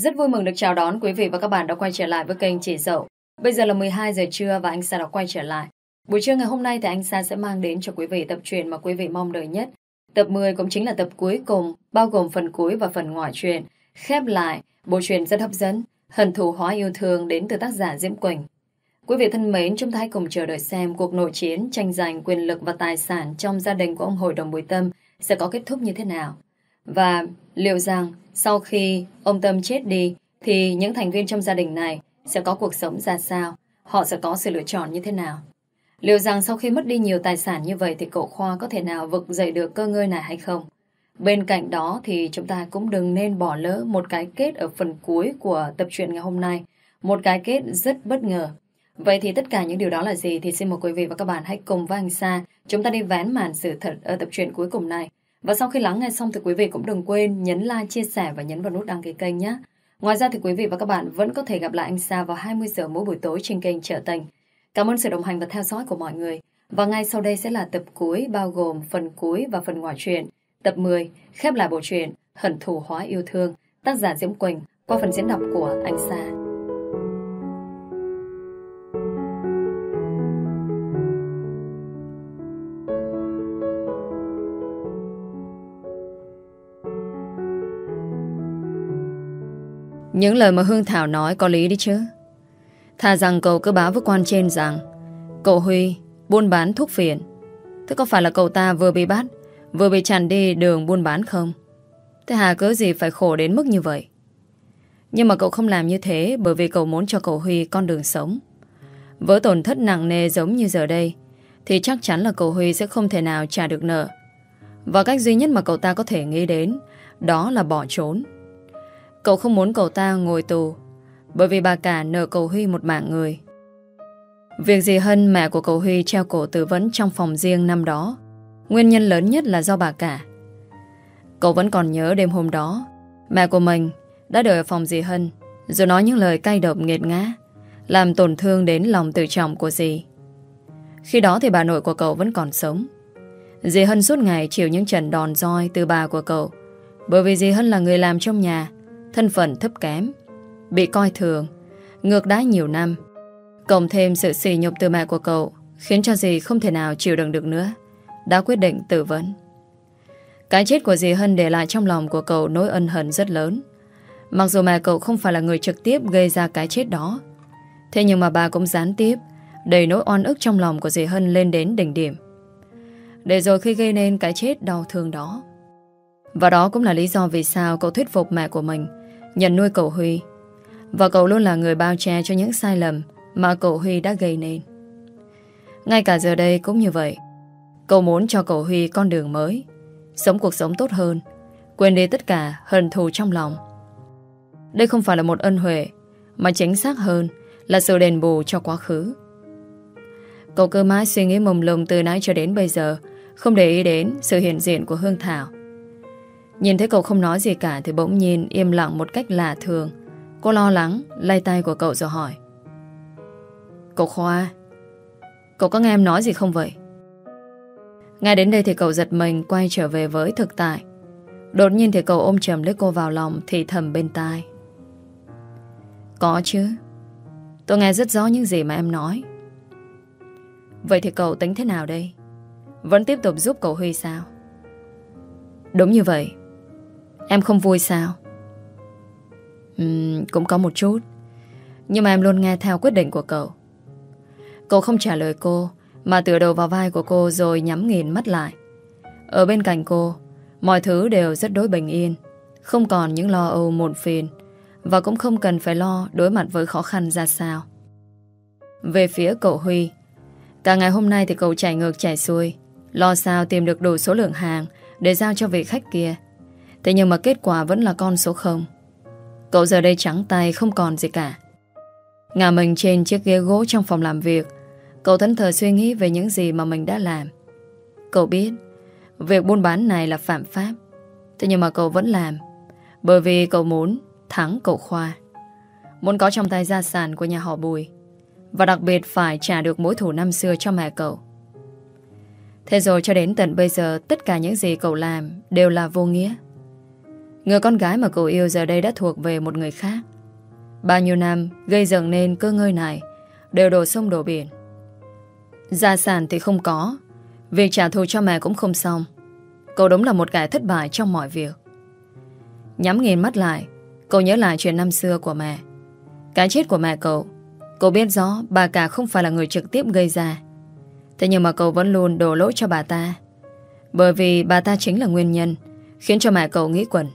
Rất vui mừng được chào đón quý vị và các bạn đã quay trở lại với kênh Chỉ Dậu. Bây giờ là 12 giờ trưa và anh Sa đã quay trở lại. Buổi trưa ngày hôm nay thì anh Sa sẽ mang đến cho quý vị tập truyện mà quý vị mong đợi nhất. Tập 10 cũng chính là tập cuối cùng, bao gồm phần cuối và phần ngoại truyện. Khép lại, bộ truyện rất hấp dẫn, hận thù hóa yêu thương đến từ tác giả Diễm Quỳnh. Quý vị thân mến, chúng ta hãy cùng chờ đợi xem cuộc nội chiến tranh giành quyền lực và tài sản trong gia đình của ông Hội đồng Bùi Tâm sẽ có kết thúc như thế nào. Và liệu rằng sau khi ông Tâm chết đi, thì những thành viên trong gia đình này sẽ có cuộc sống ra sao? Họ sẽ có sự lựa chọn như thế nào? Liệu rằng sau khi mất đi nhiều tài sản như vậy thì cậu Khoa có thể nào vực dậy được cơ ngơi này hay không? Bên cạnh đó thì chúng ta cũng đừng nên bỏ lỡ một cái kết ở phần cuối của tập truyện ngày hôm nay. Một cái kết rất bất ngờ. Vậy thì tất cả những điều đó là gì thì xin mời quý vị và các bạn hãy cùng với anh Sa, chúng ta đi vén màn sự thật ở tập truyện cuối cùng này. Và sau khi lắng nghe xong thì quý vị cũng đừng quên nhấn like, chia sẻ và nhấn vào nút đăng ký kênh nhé. Ngoài ra thì quý vị và các bạn vẫn có thể gặp lại anh Sa vào 20 giờ mỗi buổi tối trên kênh Trợ Tình. Cảm ơn sự đồng hành và theo dõi của mọi người. Và ngay sau đây sẽ là tập cuối bao gồm phần cuối và phần ngoại truyện. Tập 10 khép lại bộ truyện Hận thù hóa yêu thương tác giả Diễm Quỳnh qua phần diễn đọc của anh Sa. Những lời mà Hương Thảo nói có lý đi chứ? Thà rằng cậu cứ báo với quan trên rằng, Cậu Huy, buôn bán thuốc phiện. Thế có phải là cậu ta vừa bị bắt, Vừa bị chặn đi đường buôn bán không? Thế Hà cớ gì phải khổ đến mức như vậy? Nhưng mà cậu không làm như thế Bởi vì cậu muốn cho cậu Huy con đường sống. Với tổn thất nặng nề giống như giờ đây, Thì chắc chắn là cậu Huy sẽ không thể nào trả được nợ. Và cách duy nhất mà cậu ta có thể nghĩ đến, Đó là bỏ trốn. Cậu không muốn cậu ta ngồi tù, Bởi vì bà cả nợ cậu Huy một mạng người. Việc gì hơn mẹ của cậu Huy treo cổ tử vấn trong phòng riêng năm đó? Nguyên nhân lớn nhất là do bà cả. Cậu vẫn còn nhớ đêm hôm đó, Mẹ của mình đã đợi ở phòng dì Hân, Rồi nói những lời cay độc nghiệt ngã, Làm tổn thương đến lòng tự trọng của dì. Khi đó thì bà nội của cậu vẫn còn sống. Dì Hân suốt ngày chịu những trận đòn roi từ bà của cậu, Bởi vì dì Hân là người làm trong nhà thân phận thấp kém, bị coi thường, ngược đãi nhiều năm. Cộng thêm sự sỉ nhục từ mẹ của cậu khiến cho dì không thể nào chịu đựng được nữa, đã quyết định tự vấn. Cái chết của dì Hân để lại trong lòng của cậu nỗi ân hận rất lớn. Mặc dù mẹ cậu không phải là người trực tiếp gây ra cái chết đó, thế nhưng mà bà cũng gián tiếp đầy nỗi oan ức trong lòng của dì Hân lên đến đỉnh điểm. Để rồi khi gây nên cái chết đau thương đó. Và đó cũng là lý do vì sao cậu thuyết phục mẹ của mình nhận nuôi cậu Huy. Và cậu luôn là người bao che cho những sai lầm mà cậu Huy đã gây nên. Ngay cả giờ đây cũng như vậy. Cậu muốn cho cậu Huy con đường mới, sống cuộc sống tốt hơn, quên đi tất cả hận thù trong lòng. Đây không phải là một ân huệ, mà chính xác hơn là sự đền bù cho quá khứ. Cậu cơ mãi suy nghĩ mông lung từ nãy cho đến bây giờ, không để ý đến sự hiện diện của Hương Thảo. Nhìn thấy cậu không nói gì cả Thì bỗng nhiên im lặng một cách lạ thường. Cô lo lắng, Lay tay của cậu rồi hỏi. Cậu Khoa, Cậu có nghe em nói gì không vậy? Ngay đến đây thì cậu giật mình Quay trở về với thực tại. Đột nhiên thì cậu ôm chầm lấy cô vào lòng Thì thầm bên tai. Có chứ, Tôi nghe rất rõ những gì mà em nói. Vậy thì cậu tính thế nào đây? Vẫn tiếp tục giúp cậu Huy sao? Đúng như vậy. Em không vui sao? Uhm, Cũng có một chút. Nhưng mà em luôn nghe theo quyết định của cậu. Cậu không trả lời cô Mà tựa đầu vào vai của cô Rồi nhắm nghiền mắt lại. Ở bên cạnh cô Mọi thứ đều rất đối bình yên Không còn những lo âu muộn phiền Và cũng không cần phải lo đối mặt với khó khăn ra sao. Về phía cậu Huy Cả ngày hôm nay thì cậu chạy ngược chạy xuôi Lo sao tìm được đủ số lượng hàng Để giao cho vị khách kia. Thế nhưng mà kết quả vẫn là con số 0 Cậu giờ đây trắng tay không còn gì cả. Ngả mình trên chiếc ghế gỗ trong phòng làm việc. Cậu thẫn thờ suy nghĩ về những gì mà mình đã làm. Cậu biết, Việc buôn bán này là phạm pháp. Thế nhưng mà cậu vẫn làm, Bởi vì cậu muốn thắng cậu Khoa. Muốn có trong tay gia sản của nhà họ Bùi, Và đặc biệt phải trả được mối thủ năm xưa cho mẹ cậu. Thế rồi cho đến tận bây giờ, Tất cả những gì cậu làm Đều là vô nghĩa. Người con gái mà cậu yêu giờ đây đã thuộc về một người khác. Bao nhiêu năm, gây dựng nên cơ ngơi này, Đều đổ sông đổ biển. Gia sản thì không có, Việc trả thù cho mẹ cũng không xong. Cậu đúng là một kẻ thất bại trong mọi việc. Nhắm nghiền mắt lại, Cậu nhớ lại chuyện năm xưa của mẹ. Cái chết của mẹ cậu Cậu biết rõ bà cả không phải là người trực tiếp gây ra. Thế nhưng mà cậu vẫn luôn đổ lỗi cho bà ta. Bởi vì bà ta chính là nguyên nhân Khiến cho mẹ cậu nghĩ quẩn.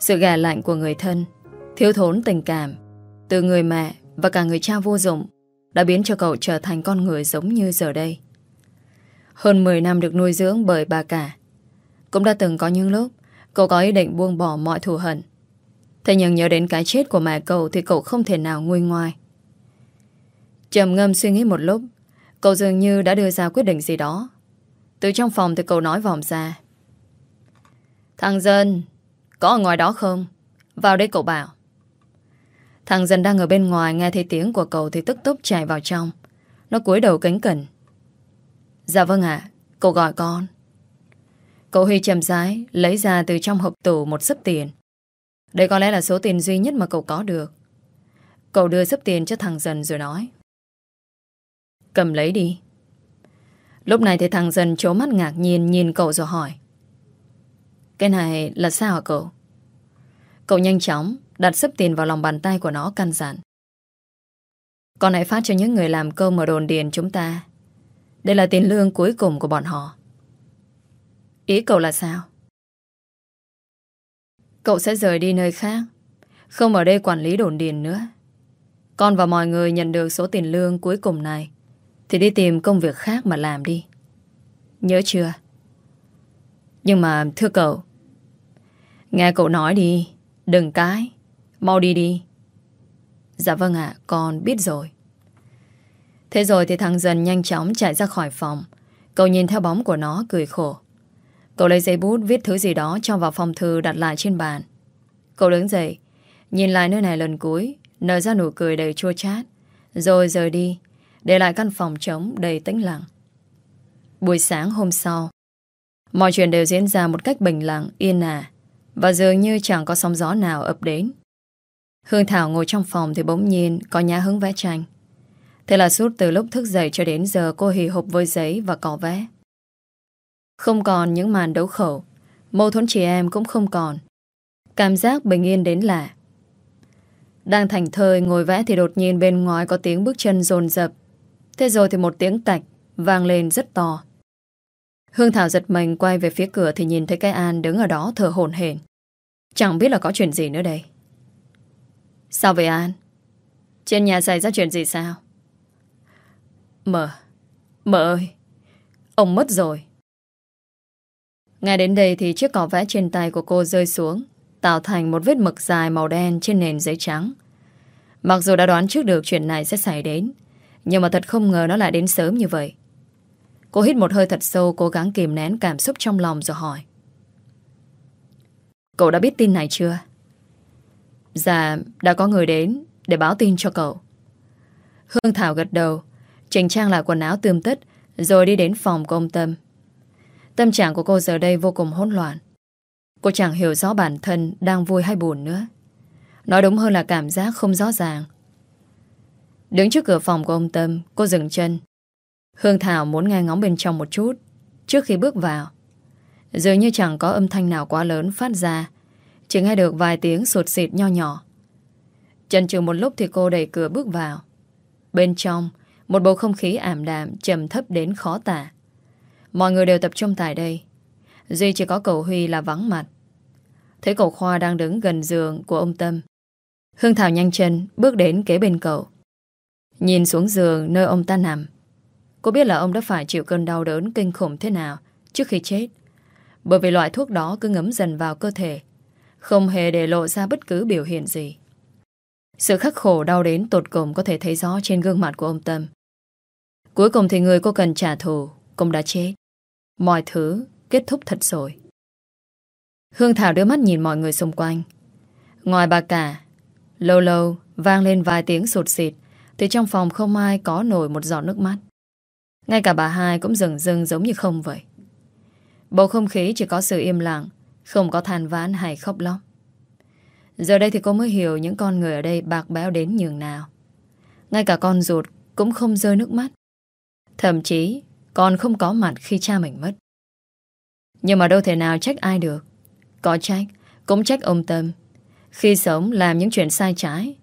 Sự gà lạnh của người thân, Thiếu thốn tình cảm Từ người mẹ và cả người cha vô dụng Đã biến cho cậu trở thành con người giống như giờ đây. Hơn 10 năm được nuôi dưỡng bởi bà cả, Cũng đã từng có những lúc Cậu có ý định buông bỏ mọi thù hận. Thế nhưng nhớ đến cái chết của mẹ cậu Thì cậu không thể nào nguôi ngoai. Trầm ngâm suy nghĩ một lúc, Cậu dường như đã đưa ra quyết định gì đó. Từ trong phòng thì cậu nói vòng ra. Thằng Dân có ở ngoài đó không? Vào đây cậu bảo. Thằng Dân đang ở bên ngoài nghe thấy tiếng của cậu Thì tức tốc chạy vào trong. Nó cúi đầu cánh cẩn. Dạ vâng ạ, Cậu gọi con. Cậu Huy chầm rái Lấy ra từ trong hộp tủ một sấp tiền. Đây có lẽ là số tiền duy nhất mà cậu có được. Cậu đưa sấp tiền cho thằng dần rồi nói. Cầm lấy đi. Lúc này thì thằng dần trố mắt ngạc nhiên Nhìn cậu rồi hỏi. Cái này là sao hả cậu? Cậu nhanh chóng Đặt sấp tiền vào lòng bàn tay của nó căn dặn. Con hãy phát cho những người làm cơm ở đồn điền chúng ta. Đây là tiền lương cuối cùng của bọn họ. Ý cậu là sao? Cậu sẽ rời đi nơi khác, Không ở đây quản lý đồn điền nữa. Con và mọi người nhận được số tiền lương cuối cùng này, Thì đi tìm công việc khác mà làm đi. Nhớ chưa? Nhưng mà thưa cậu Nghe cậu nói đi Đừng cái Mau đi đi. Dạ vâng ạ con biết rồi. Thế rồi thì thằng dần nhanh chóng chạy ra khỏi phòng. Cậu nhìn theo bóng của nó cười khổ. Cậu lấy giấy bút viết thứ gì đó cho vào phòng thư đặt lại trên bàn. Cậu đứng dậy, nhìn lại nơi này lần cuối, nở ra nụ cười đầy chua chát, rồi rời đi, để lại căn phòng trống đầy tĩnh lặng. Buổi sáng hôm sau, mọi chuyện đều diễn ra một cách bình lặng, yên ả, và dường như chẳng có sóng gió nào ập đến. Hương Thảo ngồi trong phòng thì bỗng nhiên có nhá hứng vẽ tranh. Thế là suốt từ lúc thức dậy cho đến giờ cô hì hộp với giấy và cỏ vẽ. Không còn những màn đấu khẩu, Mâu thuẫn chị em cũng không còn Cảm giác bình yên đến lạ Đang thành thơi ngồi vẽ Thì đột nhiên bên ngoài có tiếng bước chân dồn dập Thế rồi thì một tiếng tạch Vang lên rất to Hương Thảo giật mình quay về phía cửa Thì nhìn thấy cái An đứng ở đó thở hổn hển. Chẳng biết là có chuyện gì nữa đây. Sao vậy An? Trên nhà xảy ra chuyện gì sao? Mờ Mờ ơi Ông mất rồi. Ngay đến đây thì chiếc cỏ vẽ trên tay của cô rơi xuống, tạo thành một vết mực dài màu đen trên nền giấy trắng. Mặc dù đã đoán trước được chuyện này sẽ xảy đến, nhưng mà thật không ngờ nó lại đến sớm như vậy. Cô hít một hơi thật sâu, cố gắng kìm nén cảm xúc trong lòng rồi hỏi. Cậu đã biết tin này chưa? Dạ, đã có người đến để báo tin cho cậu. Hương Thảo gật đầu, chỉnh trang lại quần áo tươm tất, rồi đi đến phòng của ông Tâm. Tâm trạng của cô giờ đây vô cùng hỗn loạn. Cô chẳng hiểu rõ bản thân đang vui hay buồn nữa. Nói đúng hơn là cảm giác không rõ ràng. Đứng trước cửa phòng của ông Tâm, cô dừng chân. Hương Thảo muốn nghe ngóng bên trong một chút trước khi bước vào. Dường như chẳng có âm thanh nào quá lớn phát ra, chỉ nghe được vài tiếng sụt xịt nho nhỏ. Chần chừ một lúc thì cô đẩy cửa bước vào. Bên trong, một bầu không khí ảm đạm, trầm thấp đến khó tả. Mọi người đều tập trung tại đây Duy chỉ có cậu Huy là vắng mặt Thấy cậu Khoa đang đứng gần giường của ông Tâm Hương Thảo nhanh chân Bước đến kế bên cậu Nhìn xuống giường nơi ông ta nằm Cô biết là ông đã phải chịu cơn đau đớn Kinh khủng thế nào Trước khi chết Bởi vì loại thuốc đó cứ ngấm dần vào cơ thể Không hề để lộ ra bất cứ biểu hiện gì Sự khắc khổ đau đến tột cùng Có thể thấy rõ trên gương mặt của ông Tâm Cuối cùng thì người cô cần trả thù Cũng đã chết Mọi thứ kết thúc thật rồi. Hương Thảo đưa mắt nhìn mọi người xung quanh. Ngoài bà cả, lâu lâu vang lên vài tiếng sụt xịt, thì trong phòng không ai có nổi một giọt nước mắt. Ngay cả bà hai cũng rừng rừng giống như không vậy. Bầu không khí chỉ có sự im lặng, Không có than ván hay khóc lóc. Giờ đây thì cô mới hiểu Những con người ở đây bạc béo đến nhường nào. Ngay cả con ruột Cũng không rơi nước mắt. Thậm chí còn không có mặt khi cha mình mất. Nhưng mà đâu thể nào trách ai được. Có trách Cũng trách ông Tâm. Khi sống làm những chuyện sai trái.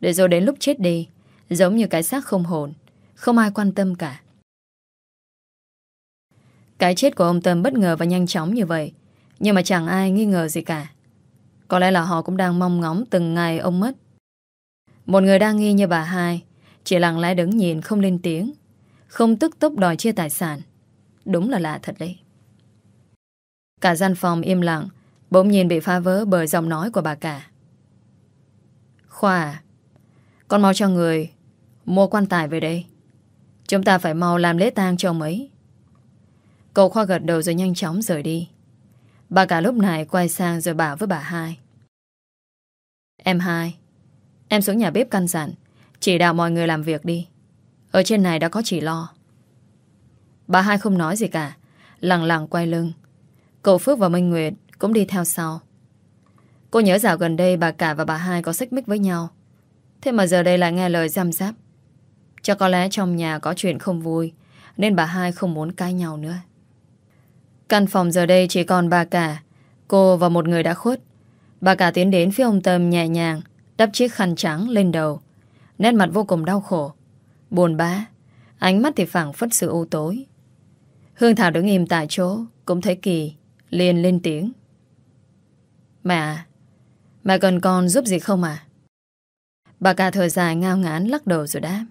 Để rồi đến lúc chết đi Giống như cái xác không hồn Không ai quan tâm cả. Cái chết của ông Tâm bất ngờ và nhanh chóng như vậy. Nhưng mà chẳng ai nghi ngờ gì cả. Có lẽ là họ cũng đang mong ngóng từng ngày ông mất. Một người đang nghi như bà hai, Chỉ lặng lẽ đứng nhìn không lên tiếng, Không tức tốc đòi chia tài sản. Đúng là lạ thật đấy. Cả gian phòng im lặng, Bỗng nhiên bị phá vỡ bởi giọng nói của bà cả. Khoa, Con mau cho người Mua quan tài về đây. Chúng ta phải mau làm lễ tang cho ông ấy. Cậu Khoa gật đầu rồi nhanh chóng rời đi. Bà cả lúc này quay sang rồi bảo với bà hai. Em hai, Em xuống nhà bếp căn dặn, Chỉ đạo mọi người làm việc đi. Ở trên này đã có chỉ lo. Bà hai không nói gì cả Lặng lặng quay lưng. Cậu Phước và Minh Nguyệt cũng đi theo sau. Cô nhớ dạo gần đây bà cả và bà hai có xích mích với nhau. Thế mà giờ đây lại nghe lời giam giáp. Chắc có lẽ trong nhà có chuyện không vui, Nên bà hai không muốn cãi nhau nữa. Căn phòng giờ đây chỉ còn bà cả. Cô và một người đã khuất. Bà cả tiến đến phía ông Tâm nhẹ nhàng, Đắp chiếc khăn trắng lên đầu. Nét mặt vô cùng đau khổ. Buồn bã, Ánh mắt thì phẳng phất sự u tối. Hương Thảo đứng im tại chỗ, Cũng thấy kỳ, Liền lên tiếng. Mẹ à Mẹ cần con giúp gì không à Bà cả thở dài ngao ngán lắc đầu rồi đáp.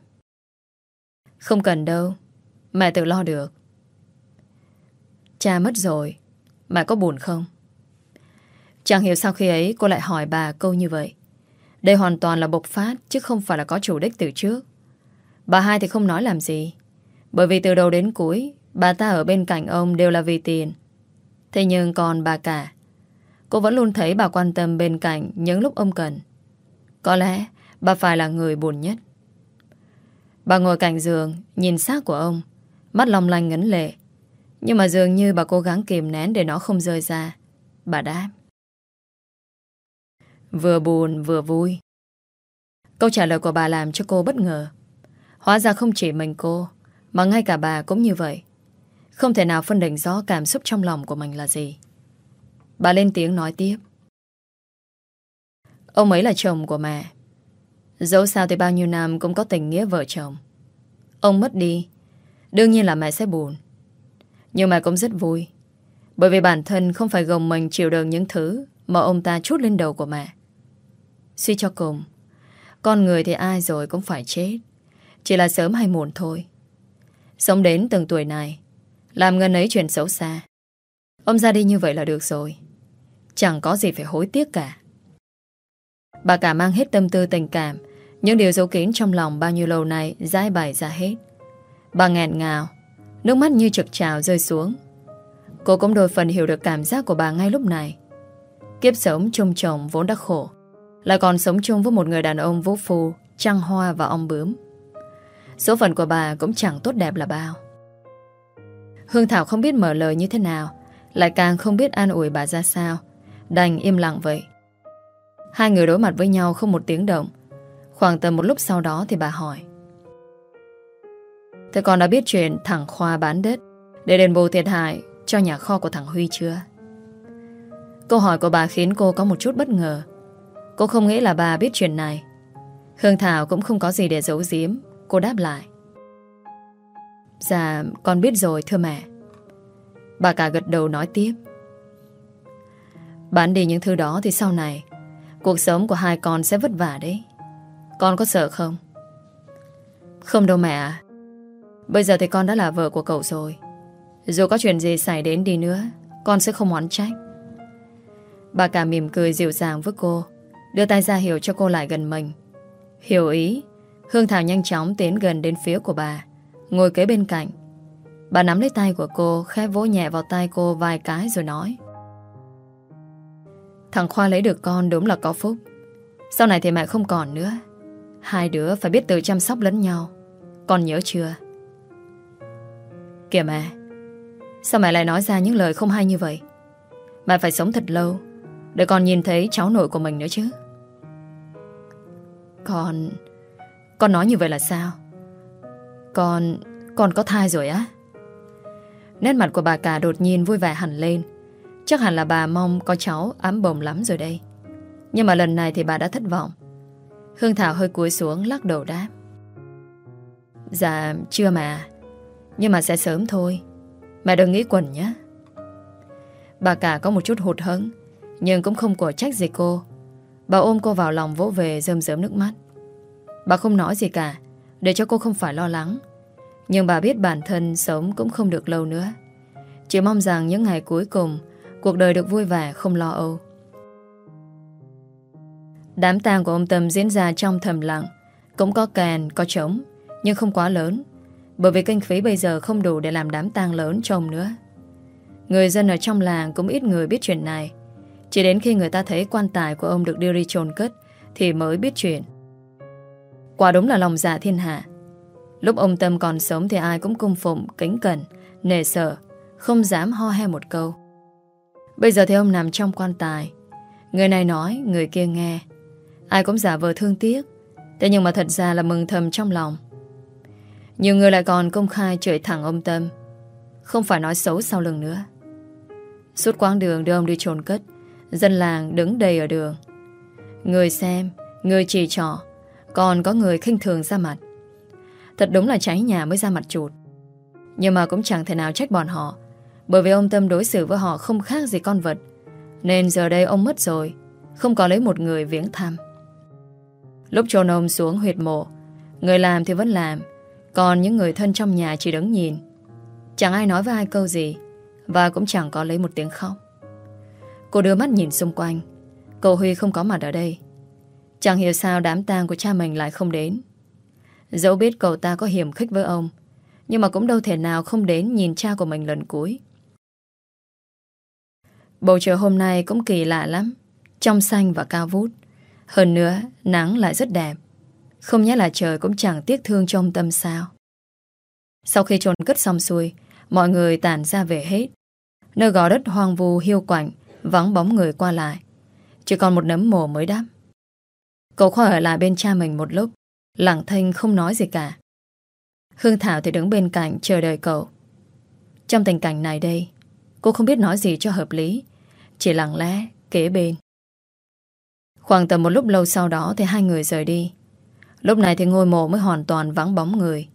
Không cần đâu, Mẹ tự lo được. Cha mất rồi. Bà có buồn không? Chẳng hiểu sao khi ấy cô lại hỏi bà câu như vậy. Đây hoàn toàn là bộc phát, Chứ không phải là có chủ đích từ trước. Bà hai thì không nói làm gì. Bởi vì từ đầu đến cuối, Bà ta ở bên cạnh ông đều là vì tiền. Thế nhưng còn bà cả, Cô vẫn luôn thấy bà quan tâm bên cạnh Những lúc ông cần. Có lẽ bà phải là người buồn nhất. Bà ngồi cạnh giường, Nhìn xác của ông, Mắt long lanh ngấn lệ nhưng mà dường như bà cố gắng kìm nén để nó không rơi ra. Bà đáp. Vừa buồn, vừa vui. Câu trả lời của bà làm cho cô bất ngờ. Hóa ra không chỉ mình cô, Mà ngay cả bà cũng như vậy. Không thể nào phân định rõ cảm xúc trong lòng của mình là gì. Bà lên tiếng nói tiếp. Ông ấy là chồng của mẹ. Dẫu sao thì bao nhiêu năm cũng có tình nghĩa vợ chồng. Ông mất đi, Đương nhiên là mẹ sẽ buồn. Nhưng mà cũng rất vui. Bởi vì bản thân không phải gồng mình chịu đựng những thứ Mà ông ta chút lên đầu của mẹ. Suy cho cùng Con người thì ai rồi cũng phải chết. Chỉ là sớm hay muộn thôi. Sống đến từng tuổi này Làm ngân ấy chuyện xấu xa. Ông ra đi như vậy là được rồi. Chẳng có gì phải hối tiếc cả. Bà cả mang hết tâm tư tình cảm những điều giấu kín trong lòng bao nhiêu lâu nay giải bày ra hết. Bà nghẹn ngào, nước mắt như trực trào rơi xuống. Cô cũng đôi phần hiểu được cảm giác của bà ngay lúc này. Kiếp sống chung chồng vốn đã khổ, lại còn sống chung với một người đàn ông vũ phu, trăng hoa và ong bướm. Số phận của bà cũng chẳng tốt đẹp là bao. Hương Thảo không biết mở lời như thế nào, lại càng không biết an ủi bà ra sao, đành im lặng vậy. Hai người đối mặt với nhau không một tiếng động, Khoảng tầm một lúc sau đó thì bà hỏi Thế con đã biết chuyện thằng Khoa bán đất, Để đền bù thiệt hại Cho nhà kho của thằng Huy chưa? Câu hỏi của bà khiến cô có một chút bất ngờ. Cô không nghĩ là bà biết chuyện này. Hương Thảo cũng không có gì để giấu giếm. Cô đáp lại. Dạ con biết rồi, thưa mẹ. Bà cả gật đầu nói tiếp. Bán đi những thứ đó thì sau này, Cuộc sống của hai con sẽ vất vả đấy. Con có sợ không? Không đâu mẹ Bây giờ thì con đã là vợ của cậu rồi. Dù có chuyện gì xảy đến đi nữa, Con sẽ không oán trách. Bà cả mỉm cười dịu dàng với cô, Đưa tay ra hiểu cho cô lại gần mình. Hiểu ý, Hương Thảo nhanh chóng tiến gần đến phía của bà, Ngồi kế bên cạnh. Bà nắm lấy tay của cô Khép vỗ nhẹ vào tay cô vài cái rồi nói. Thằng Khoa lấy được con đúng là có phúc. Sau này thì mẹ không còn nữa. Hai đứa phải biết tự chăm sóc lẫn nhau. Con nhớ chưa? Kìa mẹ. Sao mẹ lại nói ra những lời không hay như vậy? Mẹ phải sống thật lâu Để con nhìn thấy cháu nội của mình nữa chứ. Con Con nói như vậy là sao? Con Con có thai rồi á? Nét mặt của bà cả đột nhiên vui vẻ hẳn lên. Chắc hẳn là bà mong có cháu ám bồng lắm rồi đây. Nhưng mà lần này thì bà đã thất vọng. Hương Thảo hơi cúi xuống lắc đầu đáp. Dạ chưa mà nhưng mà sẽ sớm thôi. Mẹ đừng nghĩ quẩn nhé. Bà cả có một chút hụt hẫng Nhưng cũng không của trách gì cô. Bà ôm cô vào lòng vỗ về rơm rớm nước mắt. Bà không nói gì cả Để cho cô không phải lo lắng. Nhưng bà biết bản thân sống cũng không được lâu nữa. Chỉ mong rằng những ngày cuối cùng Cuộc đời được vui vẻ không lo âu. Đám tang của ông Tâm diễn ra trong thầm lặng. Cũng có kèn, có trống Nhưng không quá lớn. Bởi vì kinh phí bây giờ không đủ để làm đám tang lớn cho ông nữa Người dân ở trong làng cũng ít người biết chuyện này Chỉ đến khi người ta thấy quan tài của ông được đưa đi chôn cất Thì mới biết chuyện Quả đúng là lòng dạ thiên hạ Lúc ông Tâm còn sống thì ai cũng cung phụng, kính cẩn, nề sợ, không dám ho he một câu. Bây giờ thì ông nằm trong quan tài. Người này nói, người kia nghe. Ai cũng giả vờ thương tiếc Thế nhưng mà thật ra là mừng thầm trong lòng nhiều người lại còn công khai chửi thẳng ông Tâm. Không phải nói xấu sau lưng nữa. Suốt quãng đường đưa ông đi trồn cất, Dân làng đứng đầy ở đường. Người xem, Người chỉ trỏ, Còn có người khinh thường ra mặt. Thật đúng là cháy nhà mới ra mặt chuột. Nhưng mà cũng chẳng thể nào trách bọn họ, Bởi vì ông Tâm đối xử với họ không khác gì con vật. Nên giờ đây ông mất rồi, Không có lấy một người viếng thăm. Lúc chôn ông xuống huyệt mộ, Người làm thì vẫn làm còn những người thân trong nhà chỉ đứng nhìn. Chẳng ai nói với ai câu gì Và cũng chẳng có lấy một tiếng khóc. Cô đưa mắt nhìn xung quanh. Cậu Huy không có mặt ở đây. Chẳng hiểu sao đám tang của cha mình lại không đến. Dẫu biết cậu ta có hiểm khích với ông Nhưng mà cũng đâu thể nào không đến Nhìn cha của mình lần cuối. Bầu trời hôm nay cũng kỳ lạ lắm Trong xanh và cao vút. Hơn nữa, nắng lại rất đẹp. Không nhẽ là trời cũng chẳng tiếc thương trong tâm sao. Sau khi trồn cất xong xuôi, mọi người tản ra về hết. Nơi gò đất hoang vu hiu quạnh, vắng bóng người qua lại. Chỉ còn một nấm mồ mới đắp. Cậu khoa ở lại bên cha mình một lúc, lặng thanh không nói gì cả. Hương Thảo thì đứng bên cạnh chờ đợi cậu. Trong tình cảnh này đây, cô không biết nói gì cho hợp lý, chỉ lặng lẽ kế bên. Khoảng tầm một lúc lâu sau đó thì hai người rời đi. Lúc này thì ngôi mộ mới hoàn toàn vắng bóng người.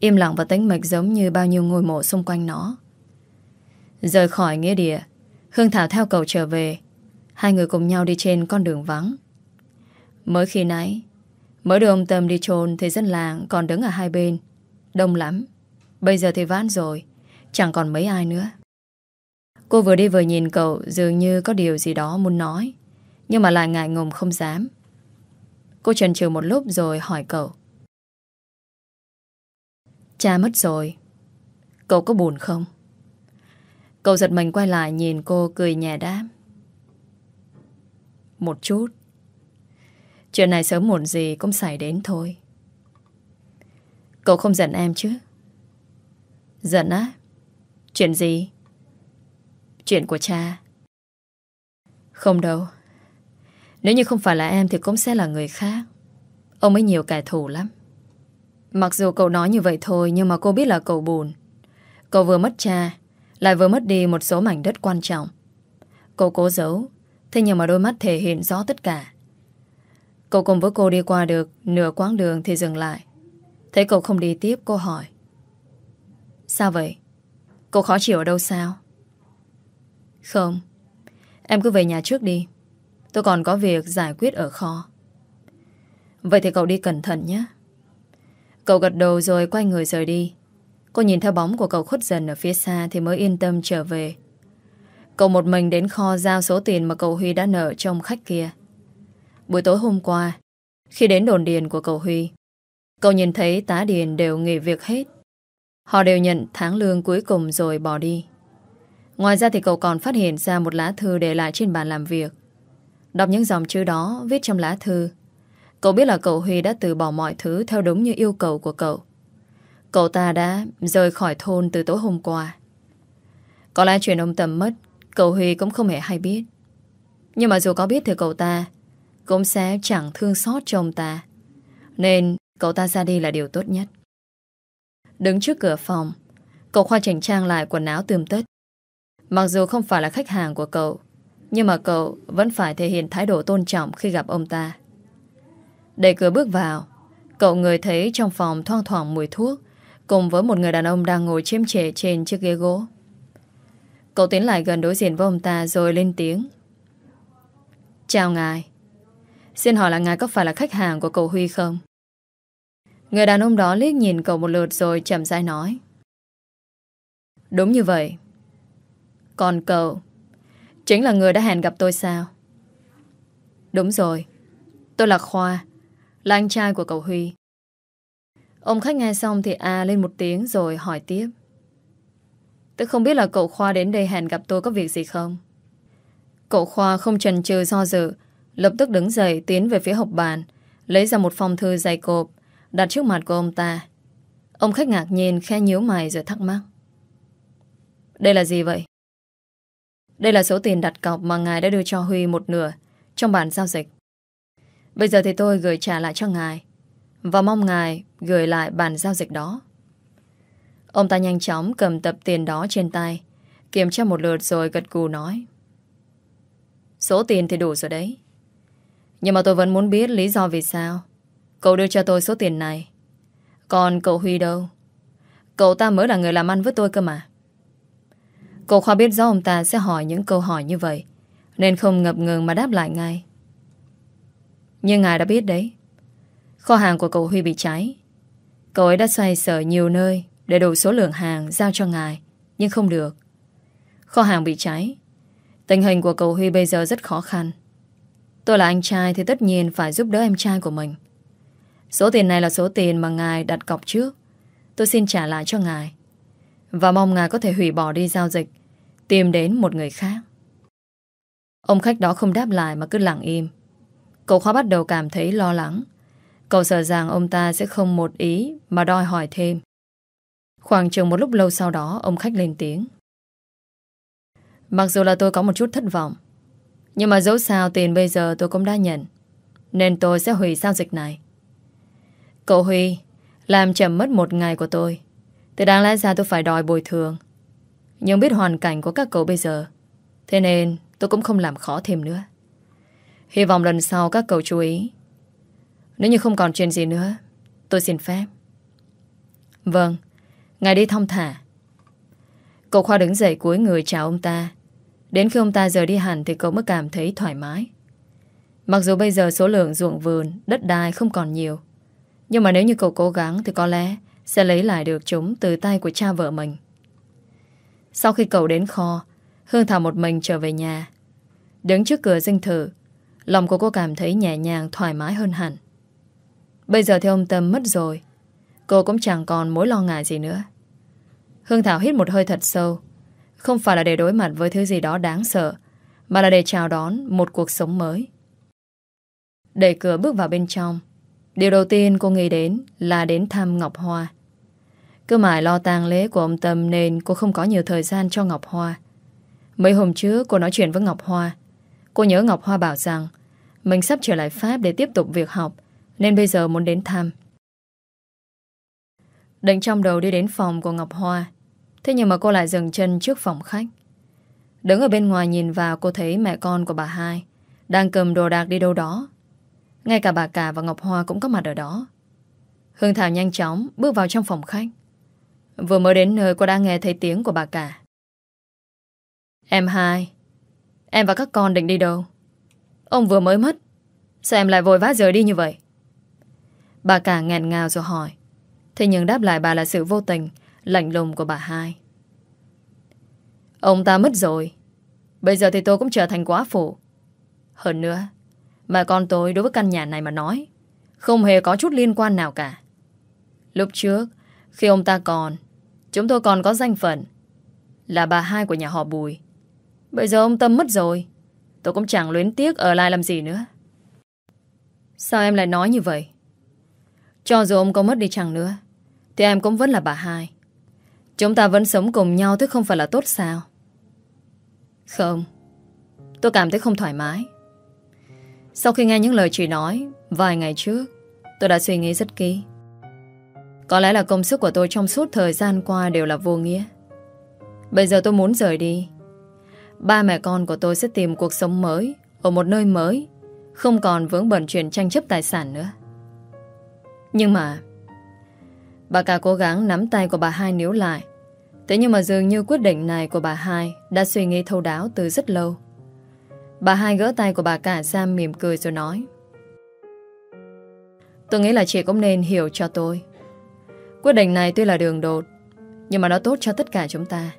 Im lặng và tĩnh mịch giống như bao nhiêu ngôi mộ xung quanh nó. Rời khỏi nghĩa địa, Hương Thảo theo cầu trở về. Hai người cùng nhau đi trên con đường vắng. Mới khi nãy, mới đưa ông Tâm đi trồn thì dân làng còn đứng ở hai bên. Đông lắm. Bây giờ thì ván rồi, chẳng còn mấy ai nữa. Cô vừa đi vừa nhìn cậu dường như có điều gì đó muốn nói. Nhưng mà lại ngại ngùng không dám Cô chần chừ một lúc rồi hỏi cậu Cha mất rồi Cậu có buồn không? Cậu giật mình quay lại nhìn cô cười nhẹ đáp Một chút Chuyện này sớm muộn gì cũng xảy đến thôi Cậu không giận em chứ? Giận á? Chuyện gì? Chuyện của cha Không đâu nếu như không phải là em thì cũng sẽ là người khác. Ông ấy nhiều kẻ thù lắm. Mặc dù cậu nói như vậy thôi, Nhưng mà cô biết là cậu buồn. Cậu vừa mất cha, Lại vừa mất đi một số mảnh đất quan trọng. Cậu cố giấu, Thế nhưng mà đôi mắt thể hiện rõ tất cả. Cậu cùng với cô đi qua được Nửa quãng đường thì dừng lại. Thấy cậu không đi tiếp, cô hỏi. Sao vậy? Cậu khó chịu ở đâu sao? Không, Em cứ về nhà trước đi. Tôi còn có việc giải quyết ở kho. Vậy thì cậu đi cẩn thận nhé. Cậu gật đầu rồi quay người rời đi. Cô nhìn theo bóng của cậu khuất dần ở phía xa Thì mới yên tâm trở về. Cậu một mình đến kho giao số tiền Mà cậu Huy đã nợ trong khách kia. Buổi tối hôm qua, Khi đến đồn điền của cậu Huy, Cậu nhìn thấy tá điền đều nghỉ việc hết. Họ đều nhận tháng lương cuối cùng rồi bỏ đi. Ngoài ra thì cậu còn phát hiện ra một lá thư để lại trên bàn làm việc. Đọc những dòng chữ đó, viết trong lá thư. Cậu biết là cậu Huy đã từ bỏ mọi thứ Theo đúng như yêu cầu của cậu. Cậu ta đã rời khỏi thôn từ tối hôm qua. Có lẽ chuyện ông Tâm mất, Cậu Huy cũng không hề hay biết. Nhưng mà dù có biết thì cậu ta Cũng sẽ chẳng thương xót cho ông ta. Nên cậu ta ra đi là điều tốt nhất. Đứng trước cửa phòng, Cậu Khoa chỉnh trang lại quần áo tươm tất. Mặc dù không phải là khách hàng của cậu nhưng mà cậu vẫn phải thể hiện thái độ tôn trọng khi gặp ông ta. Để cửa bước vào, Cậu người thấy trong phòng thoang thoảng mùi thuốc, Cùng với một người đàn ông đang ngồi chiếm trệ trên chiếc ghế gỗ. Cậu tiến lại gần đối diện với ông ta rồi lên tiếng. Chào ngài. Xin hỏi là ngài có phải là khách hàng của cậu Huy không? Người đàn ông đó liếc nhìn cậu một lượt rồi chậm rãi nói. Đúng như vậy. Còn cậu Chính là người đã hẹn gặp tôi sao? Đúng rồi Tôi là Khoa, Là anh trai của cậu Huy Ông khách nghe xong thì à lên một tiếng rồi hỏi tiếp Tôi không biết là cậu Khoa đến đây hẹn gặp tôi có việc gì không? Cậu Khoa không chần chừ do dự, Lập tức đứng dậy tiến về phía hộp bàn, Lấy ra một phong thư dày cộp, Đặt trước mặt của ông ta Ông khách ngạc nhiên khe nhíu mày rồi thắc mắc Đây là gì vậy? Đây là số tiền đặt cọc mà ngài đã đưa cho Huy một nửa Trong bản giao dịch. Bây giờ thì tôi gửi trả lại cho ngài Và mong ngài gửi lại bản giao dịch đó. Ông ta nhanh chóng cầm tập tiền đó trên tay, Kiểm tra một lượt rồi gật cù nói, Số tiền thì đủ rồi đấy. Nhưng mà tôi vẫn muốn biết lý do vì sao Cậu đưa cho tôi số tiền này. Còn cậu Huy đâu? Cậu ta mới là người làm ăn với tôi cơ mà. Cậu Khoa biết rõ ông ta sẽ hỏi những câu hỏi như vậy, Nên không ngập ngừng mà đáp lại ngay. Nhưng ngài đã biết đấy. Kho hàng của cậu Huy bị cháy. Cậu ấy đã xoay sở nhiều nơi Để đủ số lượng hàng giao cho ngài, Nhưng không được. Kho hàng bị cháy. Tình hình của cậu Huy bây giờ rất khó khăn. Tôi là anh trai thì tất nhiên phải giúp đỡ em trai của mình. Số tiền này là số tiền mà ngài đặt cọc trước. Tôi xin trả lại cho ngài. Và mong ngài có thể hủy bỏ đi giao dịch, Tìm đến một người khác. Ông khách đó không đáp lại mà cứ lặng im. Cậu khoa bắt đầu cảm thấy lo lắng. Cậu sợ rằng ông ta sẽ không một ý Mà đòi hỏi thêm. Khoảng chừng một lúc lâu sau đó, Ông khách lên tiếng. Mặc dù là tôi có một chút thất vọng, Nhưng mà dẫu sao tiền bây giờ tôi cũng đã nhận, Nên tôi sẽ hủy giao dịch này. Cậu Huy, Làm chậm mất một ngày của tôi. Thì đáng lẽ ra tôi phải đòi bồi thường. Nhưng biết hoàn cảnh của các cậu bây giờ, Thế nên tôi cũng không làm khó thêm nữa. Hy vọng lần sau các cậu chú ý. Nếu như không còn chuyện gì nữa, Tôi xin phép. Vâng Ngài đi thông thả. Cậu Khoa đứng dậy cuối người chào ông ta. Đến khi ông ta rời đi hẳn Thì cậu mới cảm thấy thoải mái. Mặc dù bây giờ số lượng ruộng vườn, Đất đai không còn nhiều, Nhưng mà nếu như cậu cố gắng Thì có lẽ sẽ lấy lại được chúng Từ tay của cha vợ mình. Sau khi cậu đến kho, Hương Thảo một mình trở về nhà. Đứng trước cửa dinh thự, Lòng của cô cảm thấy nhẹ nhàng, thoải mái hơn hẳn. Bây giờ thì ông Tâm mất rồi, Cô cũng chẳng còn mối lo ngại gì nữa. Hương Thảo hít một hơi thật sâu, Không phải là để đối mặt với thứ gì đó đáng sợ, Mà là để chào đón một cuộc sống mới. Đẩy cửa bước vào bên trong, Điều đầu tiên cô nghĩ đến Là đến thăm Ngọc Hoa. Cứ mãi lo tang lễ của ông Tâm Nên cô không có nhiều thời gian cho Ngọc Hoa. Mấy hôm trước cô nói chuyện với Ngọc Hoa. Cô nhớ Ngọc Hoa bảo rằng Mình sắp trở lại Pháp để tiếp tục việc học, Nên bây giờ muốn đến thăm. Định trong đầu đi đến phòng của Ngọc Hoa. Thế nhưng mà cô lại dừng chân trước phòng khách. Đứng ở bên ngoài nhìn vào, Cô thấy mẹ con của bà hai Đang cầm đồ đạc đi đâu đó. Ngay cả bà cả và Ngọc Hoa cũng có mặt ở đó. Hương Thảo nhanh chóng Bước vào trong phòng khách. Vừa mới đến nơi cô đã nghe thấy tiếng của bà cả. Em hai, Em và các con định đi đâu? Ông vừa mới mất, Sao em lại vội vã rời đi như vậy? Bà cả nghẹn ngào rồi hỏi. Thế nhưng đáp lại bà là sự vô tình, Lạnh lùng của bà hai. Ông ta mất rồi. Bây giờ thì tôi cũng trở thành quá phụ. Hơn nữa, Mà con tôi đối với căn nhà này mà nói, Không hề có chút liên quan nào cả. Lúc trước, Khi ông ta còn Chúng tôi còn có danh phận Là bà hai của nhà họ Bùi. Bây giờ ông Tâm mất rồi. Tôi cũng chẳng luyến tiếc ở lại làm gì nữa. Sao em lại nói như vậy? Cho dù ông có mất đi chẳng nữa, thì em cũng vẫn là bà hai. Chúng ta vẫn sống cùng nhau Thế không phải là tốt sao? Không. Tôi cảm thấy không thoải mái. Sau khi nghe những lời chị nói, Vài ngày trước, Tôi đã suy nghĩ rất kỹ. Có lẽ là công sức của tôi trong suốt thời gian qua Đều là vô nghĩa. Bây giờ tôi muốn rời đi. Ba mẹ con của tôi sẽ tìm cuộc sống mới, Ở một nơi mới, Không còn vướng bận chuyện tranh chấp tài sản nữa. Nhưng mà, Bà cả cố gắng nắm tay của bà hai níu lại. Thế nhưng mà dường như quyết định này của bà hai Đã suy nghĩ thâu đáo từ rất lâu. Bà hai gỡ tay của bà cả ra mỉm cười rồi nói, Tôi nghĩ là chị cũng nên hiểu cho tôi. Quyết định này tuy là đường đột Nhưng mà nó tốt cho tất cả chúng ta.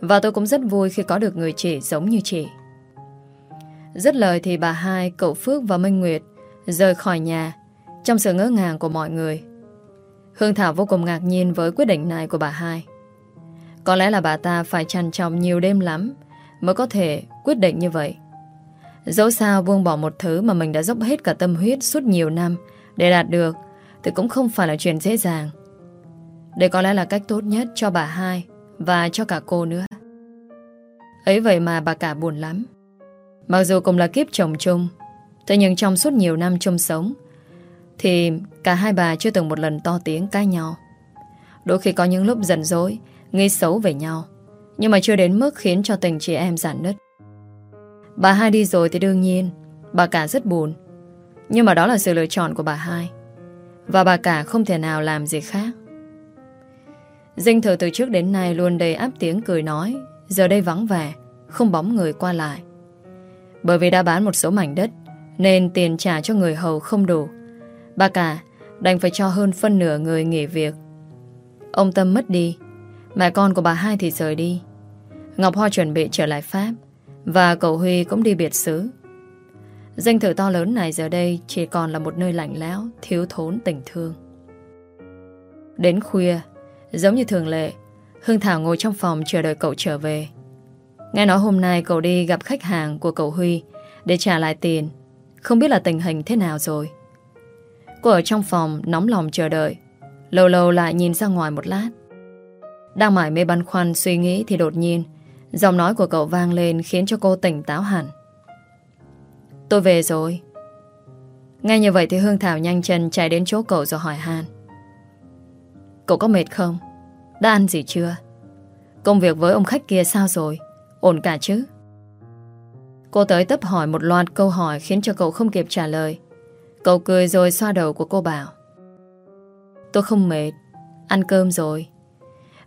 Và tôi cũng rất vui khi có được người chị giống như chị. Dứt lời thì bà hai, cậu Phước và Minh Nguyệt Rời khỏi nhà Trong sự ngỡ ngàng của mọi người. Hương Thảo vô cùng ngạc nhiên với quyết định này của bà hai. Có lẽ là bà ta phải trằn trọng nhiều đêm lắm Mới có thể quyết định như vậy. Dẫu sao buông bỏ một thứ mà mình đã dốc hết cả tâm huyết suốt nhiều năm để đạt được thì cũng không phải là chuyện dễ dàng. Đây có lẽ là cách tốt nhất cho bà hai và cho cả cô nữa. Ấy vậy mà bà cả buồn lắm. Mặc dù cùng là kiếp chồng chung, thế nhưng trong suốt nhiều năm chung sống thì cả hai bà chưa từng một lần to tiếng cãi nhau. Đôi khi có những lúc giận dỗi, nghĩ xấu về nhau, nhưng mà chưa đến mức khiến cho tình chị em giản nứt. Bà hai đi rồi thì đương nhiên Bà cả rất buồn Nhưng mà đó là sự lựa chọn của bà hai và bà cả không thể nào làm gì khác. Dinh thự từ trước đến nay Luôn đầy áp tiếng cười nói. Giờ đây vắng vẻ, Không bóng người qua lại. Bởi vì đã bán một số mảnh đất, Nên tiền trả cho người hầu không đủ. Bà cả đành phải cho hơn phân nửa người nghỉ việc. Ông Tâm mất đi, Mẹ con của bà hai thì rời đi. Ngọc Hoa chuẩn bị trở lại Pháp, và cậu Huy cũng đi biệt xứ. Danh thử to lớn này giờ đây Chỉ còn là một nơi lạnh lẽo, Thiếu thốn tình thương. Đến khuya, Giống như thường lệ Hương Thảo ngồi trong phòng chờ đợi cậu trở về. Nghe nói hôm nay cậu đi gặp khách hàng của cậu Huy Để trả lại tiền. Không biết là tình hình thế nào rồi. Cô ở trong phòng nóng lòng chờ đợi, Lâu lâu lại nhìn ra ngoài một lát. Đang mải mê băn khoăn suy nghĩ Thì đột nhiên, Giọng nói của cậu vang lên khiến cho cô tỉnh táo hẳn. Tôi về rồi. Ngay như vậy thì Hương Thảo nhanh chân chạy đến chỗ cậu rồi hỏi han. Cậu có mệt không? Đã ăn gì chưa? Công việc với ông khách kia sao rồi? Ổn cả chứ? Cô tới tấp hỏi một loạt câu hỏi khiến cho cậu không kịp trả lời. Cậu cười rồi xoa đầu của cô bảo. Tôi không mệt, ăn cơm rồi.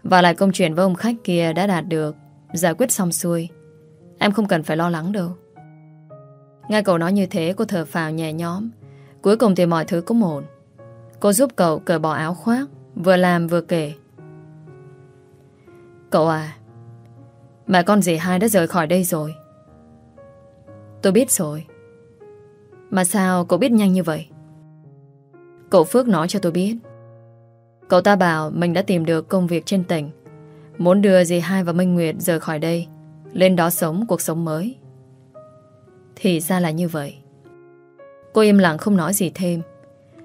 Và lại công chuyện với ông khách kia đã đạt được Giải quyết xong xuôi Em không cần phải lo lắng đâu Nghe cậu nói như thế, cô thở phào nhẹ nhõm. Cuối cùng thì mọi thứ cũng ổn. Cô giúp cậu cởi bỏ áo khoác, Vừa làm vừa kể. Cậu à Mẹ con dì hai đã rời khỏi đây rồi. Tôi biết rồi. Mà sao cậu biết nhanh như vậy? Cậu Phước nói cho tôi biết. Cậu ta bảo mình đã tìm được công việc trên tỉnh, Muốn đưa dì hai và Minh Nguyệt rời khỏi đây, Lên đó sống cuộc sống mới. Thì ra là như vậy. Cô im lặng không nói gì thêm.